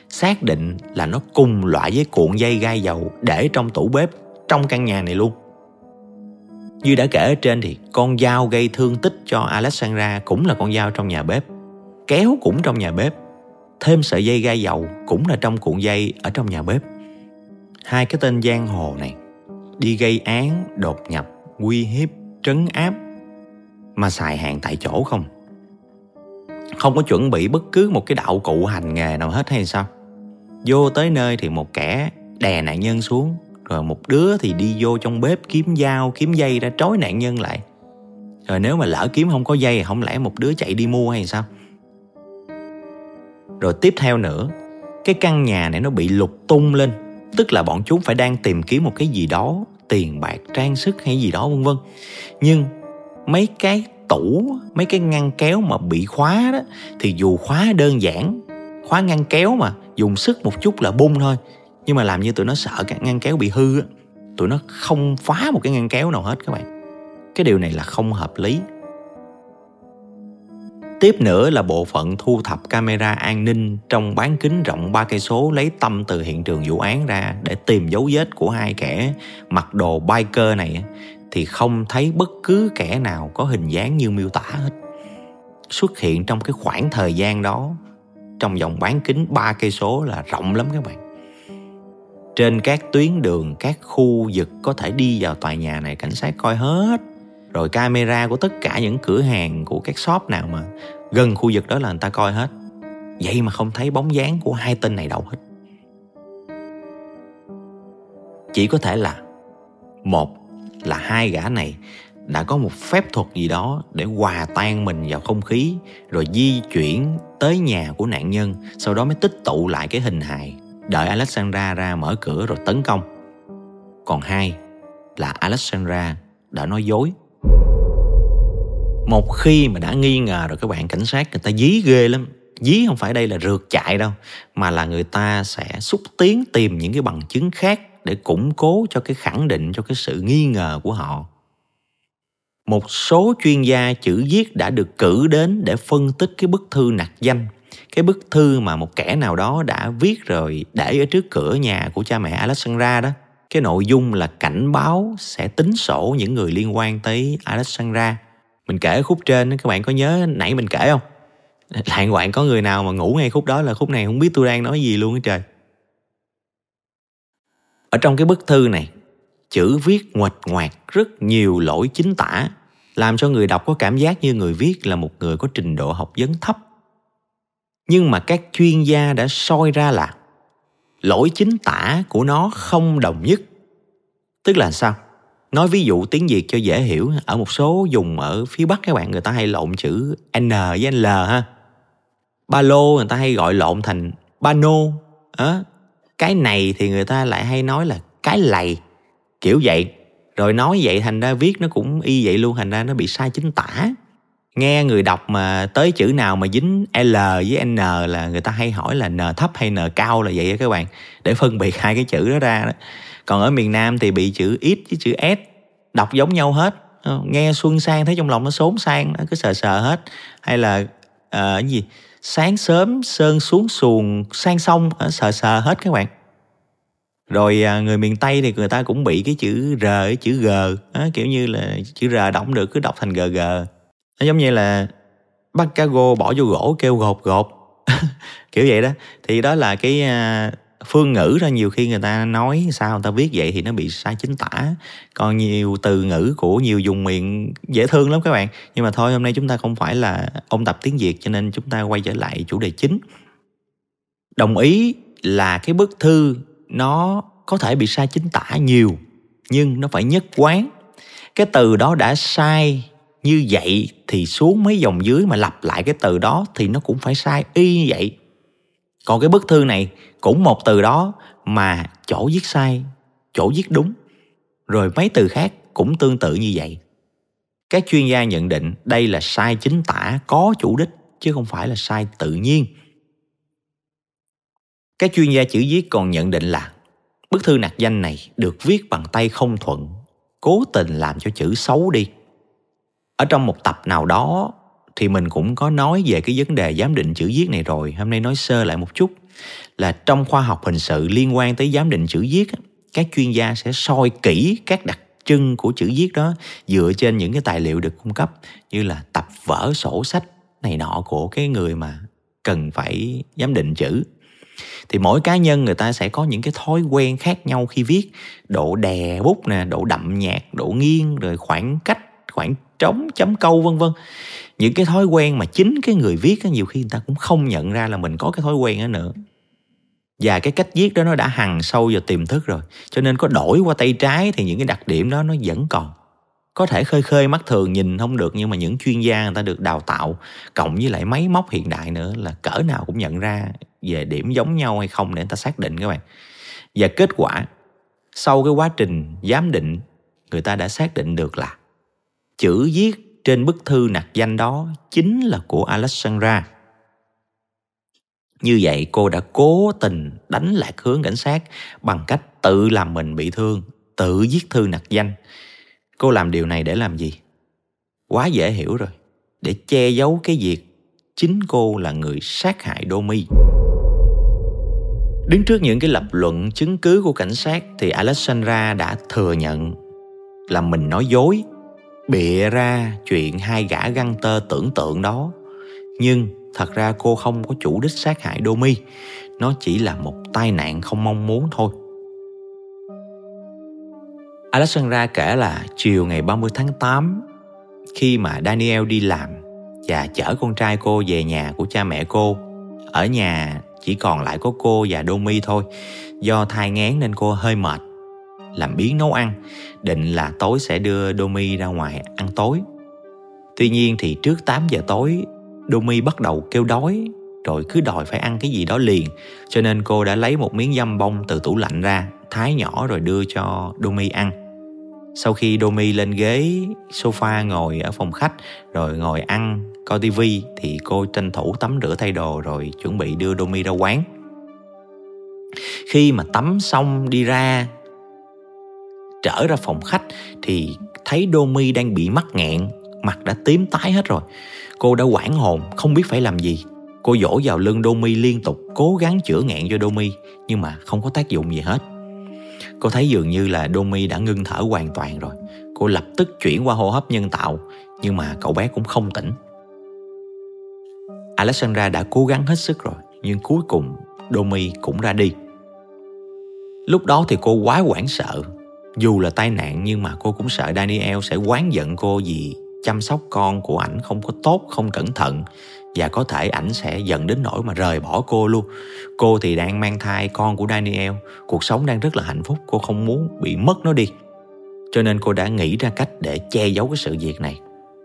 Xác định là nó cùng loại với cuộn dây gai dầu để trong tủ bếp, trong căn nhà này luôn. Như đã kể ở trên thì con dao gây thương tích cho Alexandra cũng là con dao trong nhà bếp. Kéo cũng trong nhà bếp thêm sợi dây gai dầu cũng là trong cuộn dây ở trong nhà bếp. Hai cái tên giang hồ này đi gây án, đột nhập, uy hiếp, trấn áp mà xài hàng tại chỗ không? Không có chuẩn bị bất cứ một cái đạo cụ hành nghề nào hết hay sao? Vô tới nơi thì một kẻ đè nạn nhân xuống, rồi một đứa thì đi vô trong bếp kiếm dao, kiếm dây ra trói nạn nhân lại. Rồi nếu mà lỡ kiếm không có dây không lẽ một đứa chạy đi mua hay sao? Rồi tiếp theo nữa, cái căn nhà này nó bị lục tung lên. Tức là bọn chúng phải đang tìm kiếm một cái gì đó, tiền bạc, trang sức hay gì đó, vân vân. Nhưng mấy cái tủ, mấy cái ngăn kéo mà bị khóa đó, thì dù khóa đơn giản, khóa ngăn kéo mà, dùng sức một chút là bung thôi. Nhưng mà làm như tụi nó sợ cái ngăn kéo bị hư á. Tụi nó không phá một cái ngăn kéo nào hết các bạn. Cái điều này là không hợp lý. Tiếp nữa là bộ phận thu thập camera an ninh trong bán kính rộng 3 cây số lấy tâm từ hiện trường vụ án ra để tìm dấu vết của hai kẻ mặc đồ biker này thì không thấy bất cứ kẻ nào có hình dáng như miêu tả hết. Xuất hiện trong cái khoảng thời gian đó trong vòng bán kính 3 cây số là rộng lắm các bạn. Trên các tuyến đường, các khu vực có thể đi vào tòa nhà này cảnh sát coi hết rồi camera của tất cả những cửa hàng của các shop nào mà gần khu vực đó là người ta coi hết. Vậy mà không thấy bóng dáng của hai tên này đâu hết. Chỉ có thể là một là hai gã này đã có một phép thuật gì đó để hòa tan mình vào không khí, rồi di chuyển tới nhà của nạn nhân, sau đó mới tích tụ lại cái hình hài. Đợi alexandra ra mở cửa rồi tấn công. Còn hai là alexandra đã nói dối một khi mà đã nghi ngờ rồi, các bạn cảnh sát người ta dí ghê lắm. Dí không phải đây là rượt chạy đâu, mà là người ta sẽ xúc tiến tìm những cái bằng chứng khác để củng cố cho cái khẳng định, cho cái sự nghi ngờ của họ. Một số chuyên gia chữ viết đã được cử đến để phân tích cái bức thư nặc danh, cái bức thư mà một kẻ nào đó đã viết rồi để ở trước cửa nhà của cha mẹ Alexandra đó cái nội dung là cảnh báo sẽ tính sổ những người liên quan tới Alexandra. Mình kể khúc trên các bạn có nhớ nãy mình kể không? Lạng quạng có người nào mà ngủ ngay khúc đó là khúc này không biết tôi đang nói gì luôn á trời. Ở trong cái bức thư này, chữ viết ngoạch ngoạc rất nhiều lỗi chính tả, làm cho người đọc có cảm giác như người viết là một người có trình độ học vấn thấp. Nhưng mà các chuyên gia đã soi ra là lỗi chính tả của nó không đồng nhất. Tức là sao? Nói ví dụ tiếng việt cho dễ hiểu ở một số dùng ở phía bắc các bạn người ta hay lộn chữ n với l ha. Ba lô người ta hay gọi lộn thành ba nô. À, cái này thì người ta lại hay nói là cái lầy. Kiểu vậy. Rồi nói vậy thành ra viết nó cũng y vậy luôn thành ra nó bị sai chính tả nghe người đọc mà tới chữ nào mà dính l với n là người ta hay hỏi là n thấp hay n cao là vậy đó các bạn. Để phân biệt hai cái chữ đó ra đó. Còn ở miền nam thì bị chữ ít với chữ s đọc giống nhau hết. Ờ, nghe xuân sang thấy trong lòng nó xốn sang nó cứ sờ sờ hết. Hay là uh, cái gì? Sáng sớm sơn xuống xuồng sang sông sờ sờ hết các bạn. Rồi à, người miền tây thì người ta cũng bị cái chữ r cái chữ g. Á, kiểu như là chữ r đọc được cứ đọc thành gg nó giống như là bắt cá gô bỏ vô gỗ, kêu gột gột. *laughs* Kiểu vậy đó. Thì đó là cái à, phương ngữ ra nhiều khi người ta nói sao người ta viết vậy thì nó bị sai chính tả. Còn nhiều từ ngữ của nhiều vùng miền dễ thương lắm các bạn. Nhưng mà thôi, hôm nay chúng ta không phải là ôn tập tiếng việt, cho nên chúng ta quay trở lại chủ đề chính. Đồng ý là cái bức thư nó có thể bị sai chính tả nhiều, nhưng nó phải nhất quán. Cái từ đó đã sai như vậy thì xuống mấy dòng dưới mà lặp lại cái từ đó thì nó cũng phải sai. Y như vậy. Còn cái bức thư này cũng một từ đó mà chỗ viết sai, chỗ viết đúng. Rồi mấy từ khác cũng tương tự như vậy. Các chuyên gia nhận định đây là sai chính tả, có chủ đích, chứ không phải là sai tự nhiên. Các chuyên gia chữ viết còn nhận định là bức thư nặc danh này được viết bằng tay không thuận, cố tình làm cho chữ xấu đi ở trong một tập nào đó thì mình cũng có nói về cái vấn đề giám định chữ viết này rồi. Hôm nay nói sơ lại một chút là trong khoa học hình sự liên quan tới giám định chữ viết các chuyên gia sẽ soi kỹ các đặc trưng của chữ viết đó dựa trên những cái tài liệu được cung cấp như là tập vở, sổ sách này nọ của cái người mà cần phải giám định chữ. Thì mỗi cá nhân người ta sẽ có những cái thói quen khác nhau khi viết, độ đè bút nè, độ đậm nhạt độ nghiêng, rồi khoảng cách, khoảng trống chấm câu vân vân. Những cái thói quen mà chính cái người viết á, nhiều khi người ta cũng không nhận ra là mình có cái thói quen đó nữa. Và cái cách viết đó nó đã hằn sâu vào tiềm thức rồi. Cho nên có đổi qua tay trái thì những cái đặc điểm đó nó vẫn còn. Có thể khơi khơi mắt thường nhìn không được nhưng mà những chuyên gia người ta được đào tạo cộng với lại máy móc hiện đại nữa là cỡ nào cũng nhận ra về điểm giống nhau hay không để người ta xác định các bạn. Và kết quả sau cái quá trình giám định người ta đã xác định được là chữ viết trên bức thư nặc danh đó chính là của Alexandra. Như vậy cô đã cố tình đánh lạc hướng cảnh sát bằng cách tự làm mình bị thương, tự viết thư nặc danh. Cô làm điều này để làm gì? Quá dễ hiểu rồi. Để che giấu cái việc chính cô là người sát hại Domi. Đứng trước những cái lập luận chứng cứ của cảnh sát thì Alexandra đã thừa nhận là mình nói dối, bịa ra chuyện hai gã găng tơ tưởng tượng đó. Nhưng thật ra cô không có chủ đích sát hại Domi, nó chỉ là một tai nạn không mong muốn thôi. Alexandra kể là chiều ngày 30 tháng 8 khi mà Daniel đi làm và chở con trai cô về nhà của cha mẹ cô. Ở nhà chỉ còn lại có cô và Domi thôi. Do thai ngán nên cô hơi mệt. Làm biến nấu ăn, định là tối sẽ đưa Domi ra ngoài ăn tối. Tuy nhiên thì trước 8 giờ tối, Domi bắt đầu kêu đói rồi cứ đòi phải ăn cái gì đó liền. Cho nên cô đã lấy một miếng dăm bông từ tủ lạnh ra, thái nhỏ rồi đưa cho Domi ăn. Sau khi Domi lên ghế sofa ngồi ở phòng khách rồi ngồi ăn coi tivi thì cô tranh thủ tắm rửa thay đồ rồi chuẩn bị đưa Domi ra quán. Khi mà tắm xong đi ra trở ra phòng khách thì thấy Domi đang bị mắc nghẹn, mặt đã tím tái hết rồi. Cô đã quảng hồn, không biết phải làm gì. Cô dỗ vào lưng Domi liên tục cố gắng chữa nghẹn cho Domi nhưng mà không có tác dụng gì hết. Cô thấy dường như là Domi đã ngưng thở hoàn toàn rồi. Cô lập tức chuyển qua hô hấp nhân tạo nhưng mà cậu bé cũng không tỉnh. Alexandra đã cố gắng hết sức rồi nhưng cuối cùng Domi cũng ra đi. Lúc đó thì cô quá hoảng sợ. Dù là tai nạn nhưng mà cô cũng sợ Daniel sẽ quán giận cô vì chăm sóc con của ảnh không có tốt, không cẩn thận và có thể ảnh sẽ giận đến nỗi mà rời bỏ cô luôn. Cô thì đang mang thai con của Daniel, cuộc sống đang rất là hạnh phúc, cô không muốn bị mất nó đi. Cho nên cô đã nghĩ ra cách để che giấu cái sự việc này.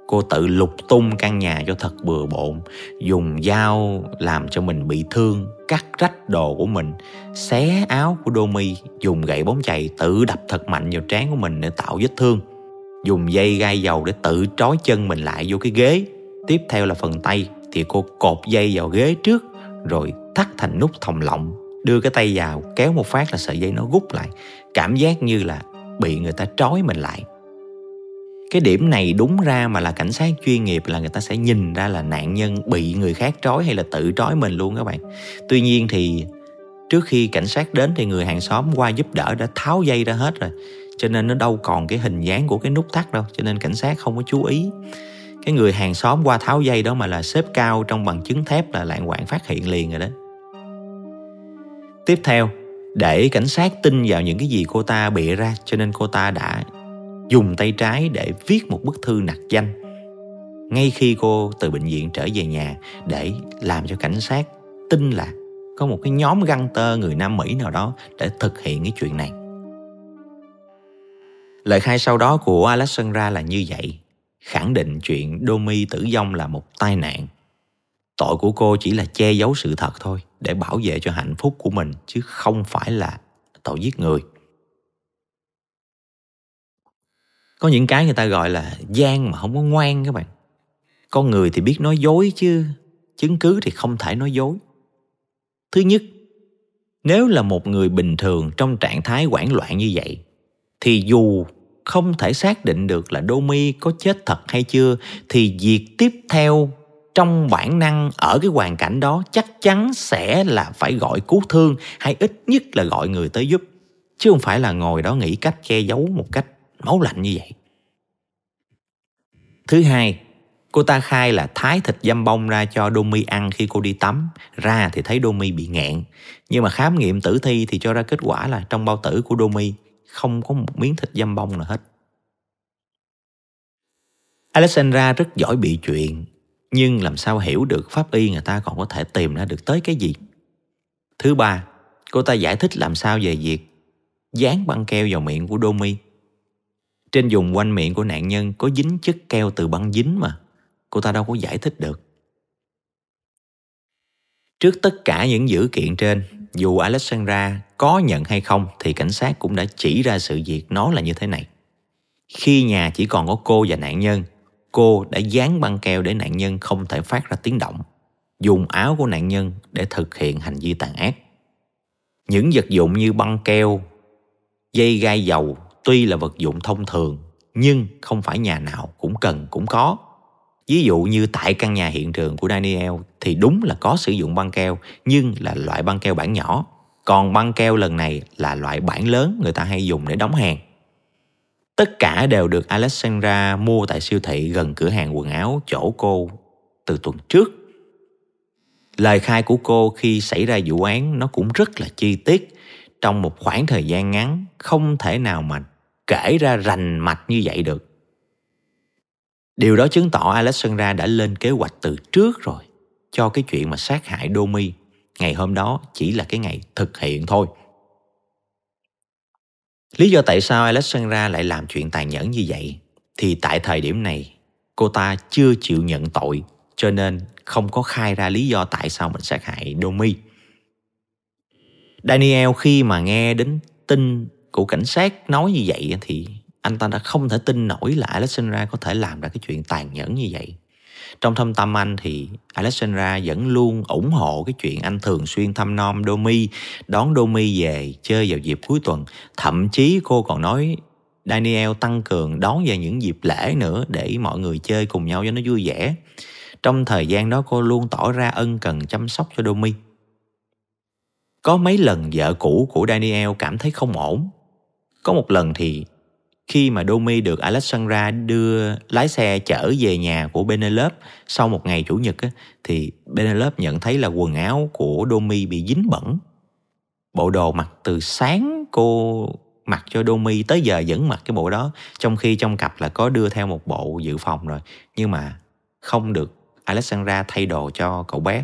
Cô tự lục tung căn nhà cho thật bừa bộn, dùng dao làm cho mình bị thương, cắt rách đồ của mình, xé áo của Domi, dùng gậy bóng chày tự đập thật mạnh vào trán của mình để tạo vết thương. Dùng dây gai dầu để tự trói chân mình lại vô cái ghế. Tiếp theo là phần tay thì cô cột dây vào ghế trước rồi thắt thành nút thòng lọng đưa cái tay vào kéo một phát là sợi dây nó rút lại cảm giác như là bị người ta trói mình lại cái điểm này đúng ra mà là cảnh sát chuyên nghiệp là người ta sẽ nhìn ra là nạn nhân bị người khác trói hay là tự trói mình luôn các bạn. Tuy nhiên thì trước khi cảnh sát đến thì người hàng xóm qua giúp đỡ đã tháo dây ra hết rồi, cho nên nó đâu còn cái hình dáng của cái nút thắt đâu, cho nên cảnh sát không có chú ý. Cái người hàng xóm qua tháo dây đó mà là xếp cao trong bằng chứng thép là lạng quạng phát hiện liền rồi đó. Tiếp theo, để cảnh sát tin vào những cái gì cô ta bịa ra, cho nên cô ta đã dùng tay trái để viết một bức thư nặc danh ngay khi cô từ bệnh viện trở về nhà để làm cho cảnh sát tin là có một cái nhóm găng tơ người Nam Mỹ nào đó để thực hiện cái chuyện này. Lời khai sau đó của Alexandra là như vậy khẳng định chuyện Domi tử vong là một tai nạn. Tội của cô chỉ là che giấu sự thật thôi, để bảo vệ cho hạnh phúc của mình, chứ không phải là tội giết người. Có những cái người ta gọi là gian mà không có ngoan các bạn. Con người thì biết nói dối chứ chứng cứ thì không thể nói dối. Thứ nhất, nếu là một người bình thường trong trạng thái hoảng loạn như vậy thì dù không thể xác định được là đô mi có chết thật hay chưa thì việc tiếp theo trong bản năng ở cái hoàn cảnh đó chắc chắn sẽ là phải gọi cứu thương hay ít nhất là gọi người tới giúp chứ không phải là ngồi đó nghĩ cách che giấu một cách máu lạnh như vậy thứ hai cô ta khai là thái thịt dăm bông ra cho Domi ăn khi cô đi tắm ra thì thấy Domi bị nghẹn nhưng mà khám nghiệm tử thi thì cho ra kết quả là trong bao tử của Domi không có một miếng thịt dăm bông nào hết. Alexandra rất giỏi bị chuyện, nhưng làm sao hiểu được pháp y người ta còn có thể tìm ra được tới cái gì. Thứ ba, cô ta giải thích làm sao về việc dán băng keo vào miệng của Domi. Trên vùng quanh miệng của nạn nhân có dính chất keo từ băng dính mà. Cô ta đâu có giải thích được. Trước tất cả những dữ kiện trên, dù Alexandra có nhận hay không thì cảnh sát cũng đã chỉ ra sự việc nó là như thế này. Khi nhà chỉ còn có cô và nạn nhân, cô đã dán băng keo để nạn nhân không thể phát ra tiếng động, dùng áo của nạn nhân để thực hiện hành vi tàn ác. Những vật dụng như băng keo, dây gai dầu tuy là vật dụng thông thường, nhưng không phải nhà nào cũng cần, cũng có. Ví dụ như tại căn nhà hiện trường của Daniel thì đúng là có sử dụng băng keo, nhưng là loại băng keo bản nhỏ. Còn băng keo lần này là loại bản lớn người ta hay dùng để đóng hàng. Tất cả đều được Alexandra mua tại siêu thị gần cửa hàng quần áo chỗ cô từ tuần trước. Lời khai của cô khi xảy ra vụ án nó cũng rất là chi tiết. Trong một khoảng thời gian ngắn, không thể nào mà kể ra rành mạch như vậy được. Điều đó chứng tỏ Alexandra đã lên kế hoạch từ trước rồi cho cái chuyện mà sát hại Domi. Ngày hôm đó chỉ là cái ngày thực hiện thôi. Lý do tại sao Alexandra lại làm chuyện tàn nhẫn như vậy thì tại thời điểm này, cô ta chưa chịu nhận tội, cho nên không có khai ra lý do tại sao mình sát hại Domi. Daniel khi mà nghe đến tin của cảnh sát nói như vậy thì anh ta đã không thể tin nổi là Alexandra có thể làm ra cái chuyện tàn nhẫn như vậy. Trong thâm tâm anh thì Alexandra vẫn luôn ủng hộ cái chuyện anh thường xuyên thăm nom Domi, đón Domi về chơi vào dịp cuối tuần. Thậm chí cô còn nói Daniel tăng cường đón về những dịp lễ nữa để mọi người chơi cùng nhau cho nó vui vẻ. Trong thời gian đó cô luôn tỏ ra ân cần chăm sóc cho Domi. Có mấy lần vợ cũ của Daniel cảm thấy không ổn. Có một lần thì khi mà Domi được Alexandra đưa lái xe chở về nhà của Benelop sau một ngày chủ nhật á, thì Benelop nhận thấy là quần áo của Domi bị dính bẩn. Bộ đồ mặc từ sáng cô mặc cho Domi tới giờ vẫn mặc cái bộ đó trong khi trong cặp là có đưa theo một bộ dự phòng rồi nhưng mà không được Alexandra thay đồ cho cậu bé.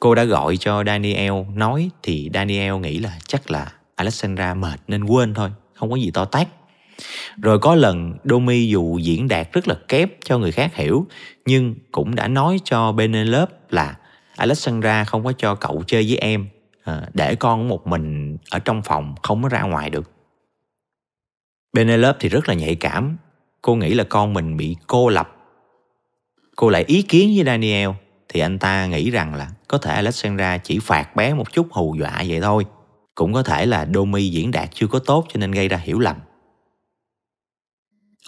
Cô đã gọi cho Daniel nói thì Daniel nghĩ là chắc là Alexandra mệt nên quên thôi, không có gì to tát. Rồi có lần Domi dù diễn đạt rất là kép cho người khác hiểu nhưng cũng đã nói cho Benelop là Alexandra không có cho cậu chơi với em à, để con một mình ở trong phòng không có ra ngoài được. Benelop thì rất là nhạy cảm. Cô nghĩ là con mình bị cô lập. Cô lại ý kiến với Daniel thì anh ta nghĩ rằng là có thể Alexandra chỉ phạt bé một chút hù dọa vậy thôi. Cũng có thể là Domi diễn đạt chưa có tốt cho nên gây ra hiểu lầm.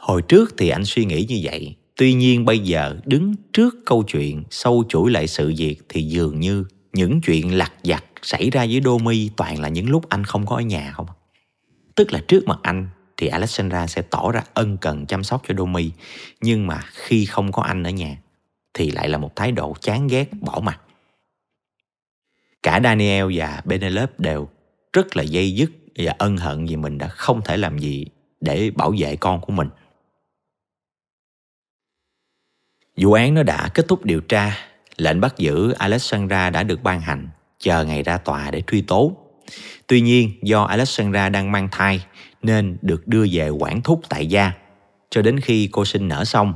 Hồi trước thì anh suy nghĩ như vậy, tuy nhiên bây giờ đứng trước câu chuyện sâu chuỗi lại sự việc thì dường như những chuyện lặt vặt xảy ra với Domi toàn là những lúc anh không có ở nhà không. Tức là trước mặt anh thì Alexandra sẽ tỏ ra ân cần chăm sóc cho Domi, nhưng mà khi không có anh ở nhà thì lại là một thái độ chán ghét bỏ mặt. Cả Daniel và Penelope đều rất là dây dứt và ân hận vì mình đã không thể làm gì để bảo vệ con của mình. Vụ án nó đã kết thúc điều tra, lệnh bắt giữ Alexandra đã được ban hành, chờ ngày ra tòa để truy tố. Tuy nhiên, do Alexandra đang mang thai nên được đưa về quản thúc tại gia. Cho đến khi cô sinh nở xong,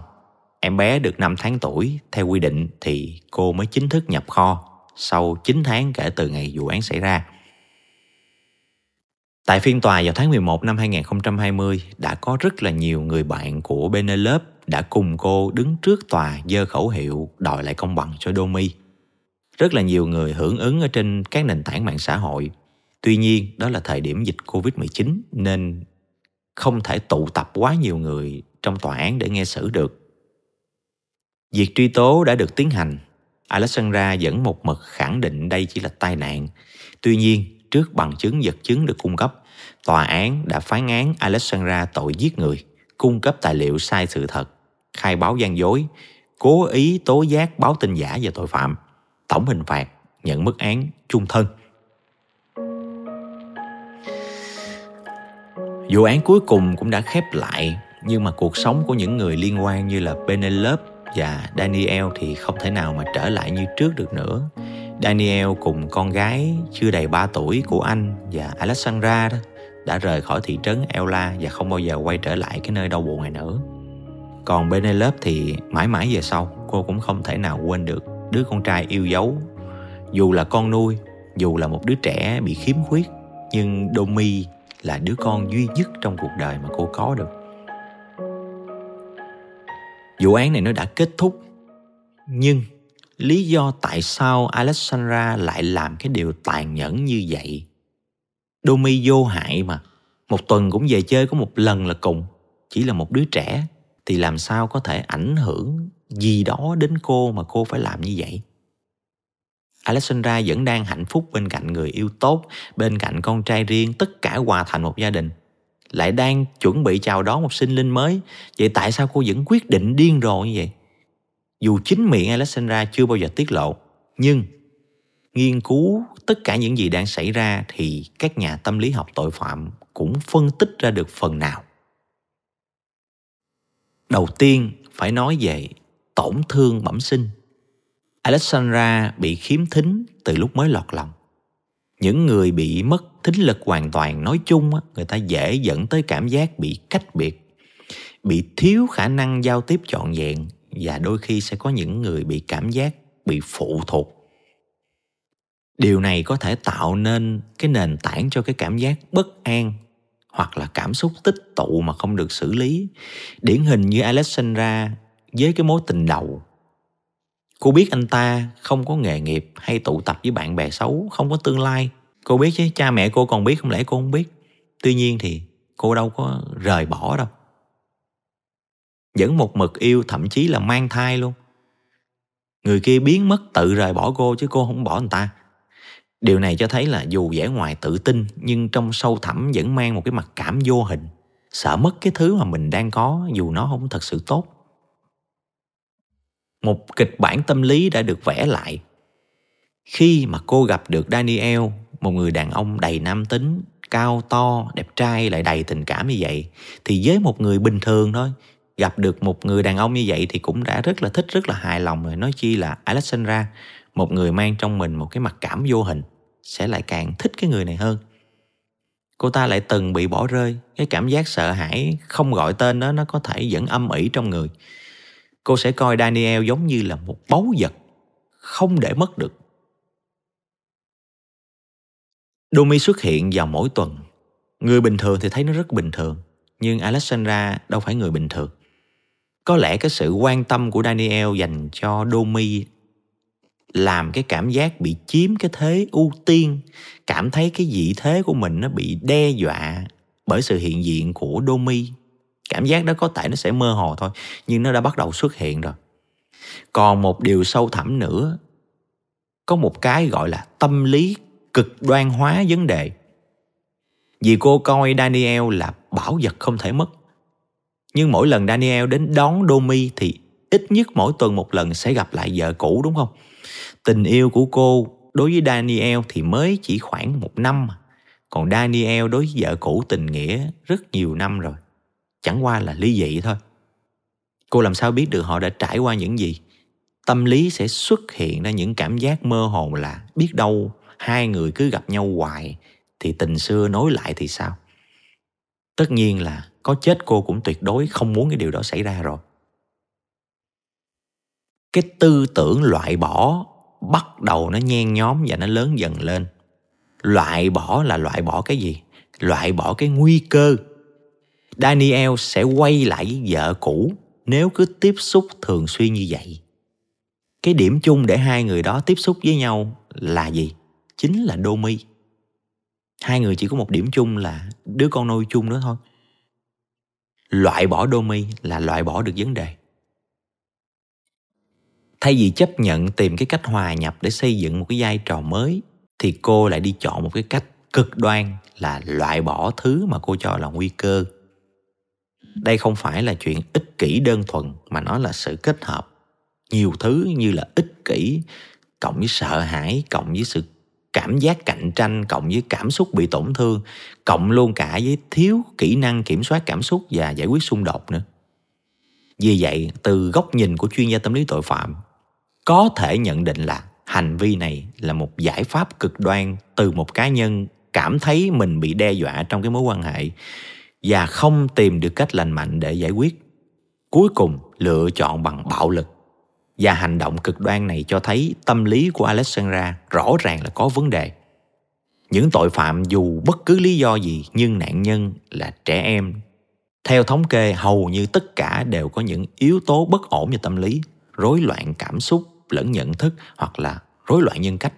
em bé được 5 tháng tuổi, theo quy định thì cô mới chính thức nhập kho sau 9 tháng kể từ ngày vụ án xảy ra. Tại phiên tòa vào tháng 11 năm 2020 đã có rất là nhiều người bạn của Penelope đã cùng cô đứng trước tòa dơ khẩu hiệu đòi lại công bằng cho Domi. Rất là nhiều người hưởng ứng ở trên các nền tảng mạng xã hội. Tuy nhiên, đó là thời điểm dịch Covid-19 nên không thể tụ tập quá nhiều người trong tòa án để nghe xử được. Việc truy tố đã được tiến hành. Alexandra vẫn một mực khẳng định đây chỉ là tai nạn. Tuy nhiên, trước bằng chứng vật chứng được cung cấp, tòa án đã phán án Alexandra tội giết người cung cấp tài liệu sai sự thật, khai báo gian dối, cố ý tố giác báo tin giả và tội phạm, tổng hình phạt nhận mức án trung thân. Vụ án cuối cùng cũng đã khép lại, nhưng mà cuộc sống của những người liên quan như là Penelope và Daniel thì không thể nào mà trở lại như trước được nữa. Daniel cùng con gái chưa đầy 3 tuổi của anh và Alexandra đó đã rời khỏi thị trấn Ela và không bao giờ quay trở lại cái nơi đau buồn này nữa. Còn Penelope thì mãi mãi về sau, cô cũng không thể nào quên được đứa con trai yêu dấu dù là con nuôi, dù là một đứa trẻ bị khiếm khuyết, nhưng Domi là đứa con duy nhất trong cuộc đời mà cô có được vụ án này nó đã kết thúc, nhưng lý do tại sao alexandra lại làm cái điều tàn nhẫn như vậy domi vô hại mà một tuần cũng về chơi có một lần là cùng chỉ là một đứa trẻ thì làm sao có thể ảnh hưởng gì đó đến cô mà cô phải làm như vậy Alexandra vẫn đang hạnh phúc bên cạnh người yêu tốt, bên cạnh con trai riêng, tất cả hòa thành một gia đình. Lại đang chuẩn bị chào đón một sinh linh mới. Vậy tại sao cô vẫn quyết định điên rồ như vậy? Dù chính miệng Alexandra chưa bao giờ tiết lộ, nhưng nghiên cứu tất cả những gì đang xảy ra thì các nhà tâm lý học tội phạm cũng phân tích ra được phần nào. Đầu tiên phải nói về tổn thương bẩm sinh Alexandra bị khiếm thính từ lúc mới lọt lòng. Những người bị mất thính lực hoàn toàn nói chung người ta dễ dẫn tới cảm giác bị cách biệt, bị thiếu khả năng giao tiếp trọn vẹn và đôi khi sẽ có những người bị cảm giác bị phụ thuộc. Điều này có thể tạo nên cái nền tảng cho cái cảm giác bất an hoặc là cảm xúc tích tụ mà không được xử lý. Điển hình như Alexandra với cái mối tình đầu Cô biết anh ta không có nghề nghiệp hay tụ tập với bạn bè xấu, không có tương lai. Cô biết chứ, cha mẹ cô còn biết không lẽ cô không biết. Tuy nhiên thì cô đâu có rời bỏ đâu. Vẫn một mực yêu, thậm chí là mang thai luôn. Người kia biến mất, tự rời bỏ cô chứ cô không bỏ người ta. Điều này cho thấy là dù vẻ ngoài tự tin, nhưng trong sâu thẳm vẫn mang một cái mặt cảm vô hình. Sợ mất cái thứ mà mình đang có, dù nó không thật sự tốt một kịch bản tâm lý đã được vẽ lại khi mà cô gặp được daniel, một người đàn ông đầy nam tính, cao to, đẹp trai, lại đầy tình cảm như vậy, thì với một người bình thường thôi gặp được một người đàn ông như vậy thì cũng đã rất là thích rất là hài lòng rồi nói chi là alexandra một người mang trong mình một cái mặt cảm vô hình sẽ lại càng thích cái người này hơn cô ta lại từng bị bỏ rơi cái cảm giác sợ hãi không gọi tên đó nó có thể vẫn âm ỉ trong người cô sẽ coi Daniel giống như là một báu vật không để mất được. Domi xuất hiện vào mỗi tuần. Người bình thường thì thấy nó rất bình thường, nhưng Alexandra đâu phải người bình thường. Có lẽ cái sự quan tâm của Daniel dành cho Domi làm cái cảm giác bị chiếm cái thế ưu tiên, cảm thấy cái vị thế của mình nó bị đe dọa bởi sự hiện diện của Domi. Cảm giác đó có thể nó sẽ mơ hồ thôi nhưng nó đã bắt đầu xuất hiện rồi. Còn một điều sâu thẳm nữa có một cái gọi là tâm lý cực đoan hóa vấn đề. Vì cô coi Daniel là bảo vật không thể mất nhưng mỗi lần Daniel đến đón Domi thì ít nhất mỗi tuần một lần sẽ gặp lại vợ cũ, đúng không? Tình yêu của cô đối với Daniel thì mới chỉ khoảng một năm còn Daniel đối với vợ cũ tình nghĩa rất nhiều năm rồi. Chẳng qua là ly dị thôi. Cô làm sao biết được họ đã trải qua những gì? Tâm lý sẽ xuất hiện ra những cảm giác mơ hồ là biết đâu hai người cứ gặp nhau hoài thì tình xưa nối lại thì sao? Tất nhiên là có chết cô cũng tuyệt đối không muốn cái điều đó xảy ra rồi cái tư tưởng loại bỏ bắt đầu nó nhen nhóm và nó lớn dần lên loại bỏ là loại bỏ cái gì loại bỏ cái nguy cơ Daniel sẽ quay lại với vợ cũ nếu cứ tiếp xúc thường xuyên như vậy. Cái điểm chung để hai người đó tiếp xúc với nhau là gì? Chính là Domi. Hai người chỉ có một điểm chung là đứa con nuôi chung đó thôi. Loại bỏ Domi là loại bỏ được vấn đề. Thay vì chấp nhận tìm cái cách hòa nhập để xây dựng một cái vai trò mới, thì cô lại đi chọn một cái cách cực đoan là loại bỏ thứ mà cô cho là nguy cơ đây không phải là chuyện ích kỷ đơn thuần, mà nó là sự kết hợp nhiều thứ như là ích kỷ cộng với sợ hãi cộng với sự cảm giác cạnh tranh cộng với cảm xúc bị tổn thương, cộng luôn cả với thiếu kỹ năng kiểm soát cảm xúc và giải quyết xung đột nữa. Vì vậy, từ góc nhìn của chuyên gia tâm lý tội phạm, có thể nhận định là hành vi này là một giải pháp cực đoan từ một cá nhân cảm thấy mình bị đe dọa trong cái mối quan hệ và không tìm được cách lành mạnh để giải quyết. Cuối cùng, lựa chọn bằng bạo lực và hành động cực đoan này cho thấy tâm lý của Alexandra rõ ràng là có vấn đề. Những tội phạm dù bất cứ lý do gì nhưng nạn nhân là trẻ em. Theo thống kê, hầu như tất cả đều có những yếu tố bất ổn về tâm lý, rối loạn cảm xúc lẫn nhận thức hoặc là rối loạn nhân cách.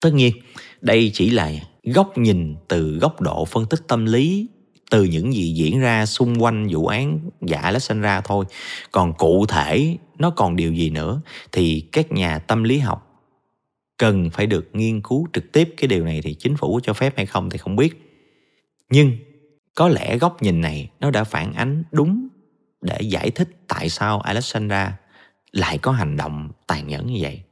Tất nhiên, đây chỉ là góc nhìn từ góc độ phân tích tâm lý từ những gì diễn ra xung quanh vụ án giả Alexandra thôi. Còn cụ thể nó còn điều gì nữa thì các nhà tâm lý học cần phải được nghiên cứu trực tiếp cái điều này thì chính phủ cho phép hay không thì không biết. Nhưng có lẽ góc nhìn này nó đã phản ánh đúng để giải thích tại sao Alexandra lại có hành động tàn nhẫn như vậy.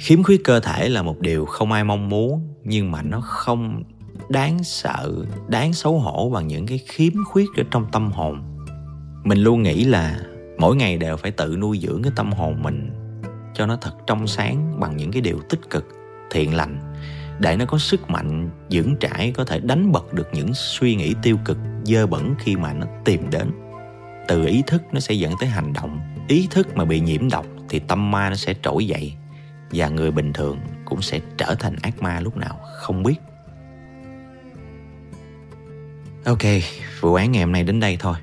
Khiếm khuyết cơ thể là một điều không ai mong muốn, nhưng mà nó không đáng sợ, đáng xấu hổ bằng những cái khiếm khuyết ở trong tâm hồn. Mình luôn nghĩ là mỗi ngày đều phải tự nuôi dưỡng cái tâm hồn mình cho nó thật trong sáng bằng những cái điều tích cực, thiện lành, để nó có sức mạnh vững trãi, có thể đánh bật được những suy nghĩ tiêu cực, dơ bẩn khi mà nó tìm đến. Từ ý thức nó sẽ dẫn tới hành động, ý thức mà bị nhiễm độc thì tâm ma nó sẽ trỗi dậy và người bình thường cũng sẽ trở thành ác ma lúc nào không biết ok, vụ án ngày hôm nay đến đây thôi.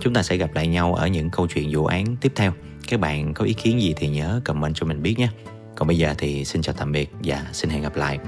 Chúng ta sẽ gặp lại nhau ở những câu chuyện vụ án tiếp theo. Các bạn có ý kiến gì thì nhớ comment cho mình biết nhé. Còn bây giờ thì xin chào tạm biệt và xin hẹn gặp lại.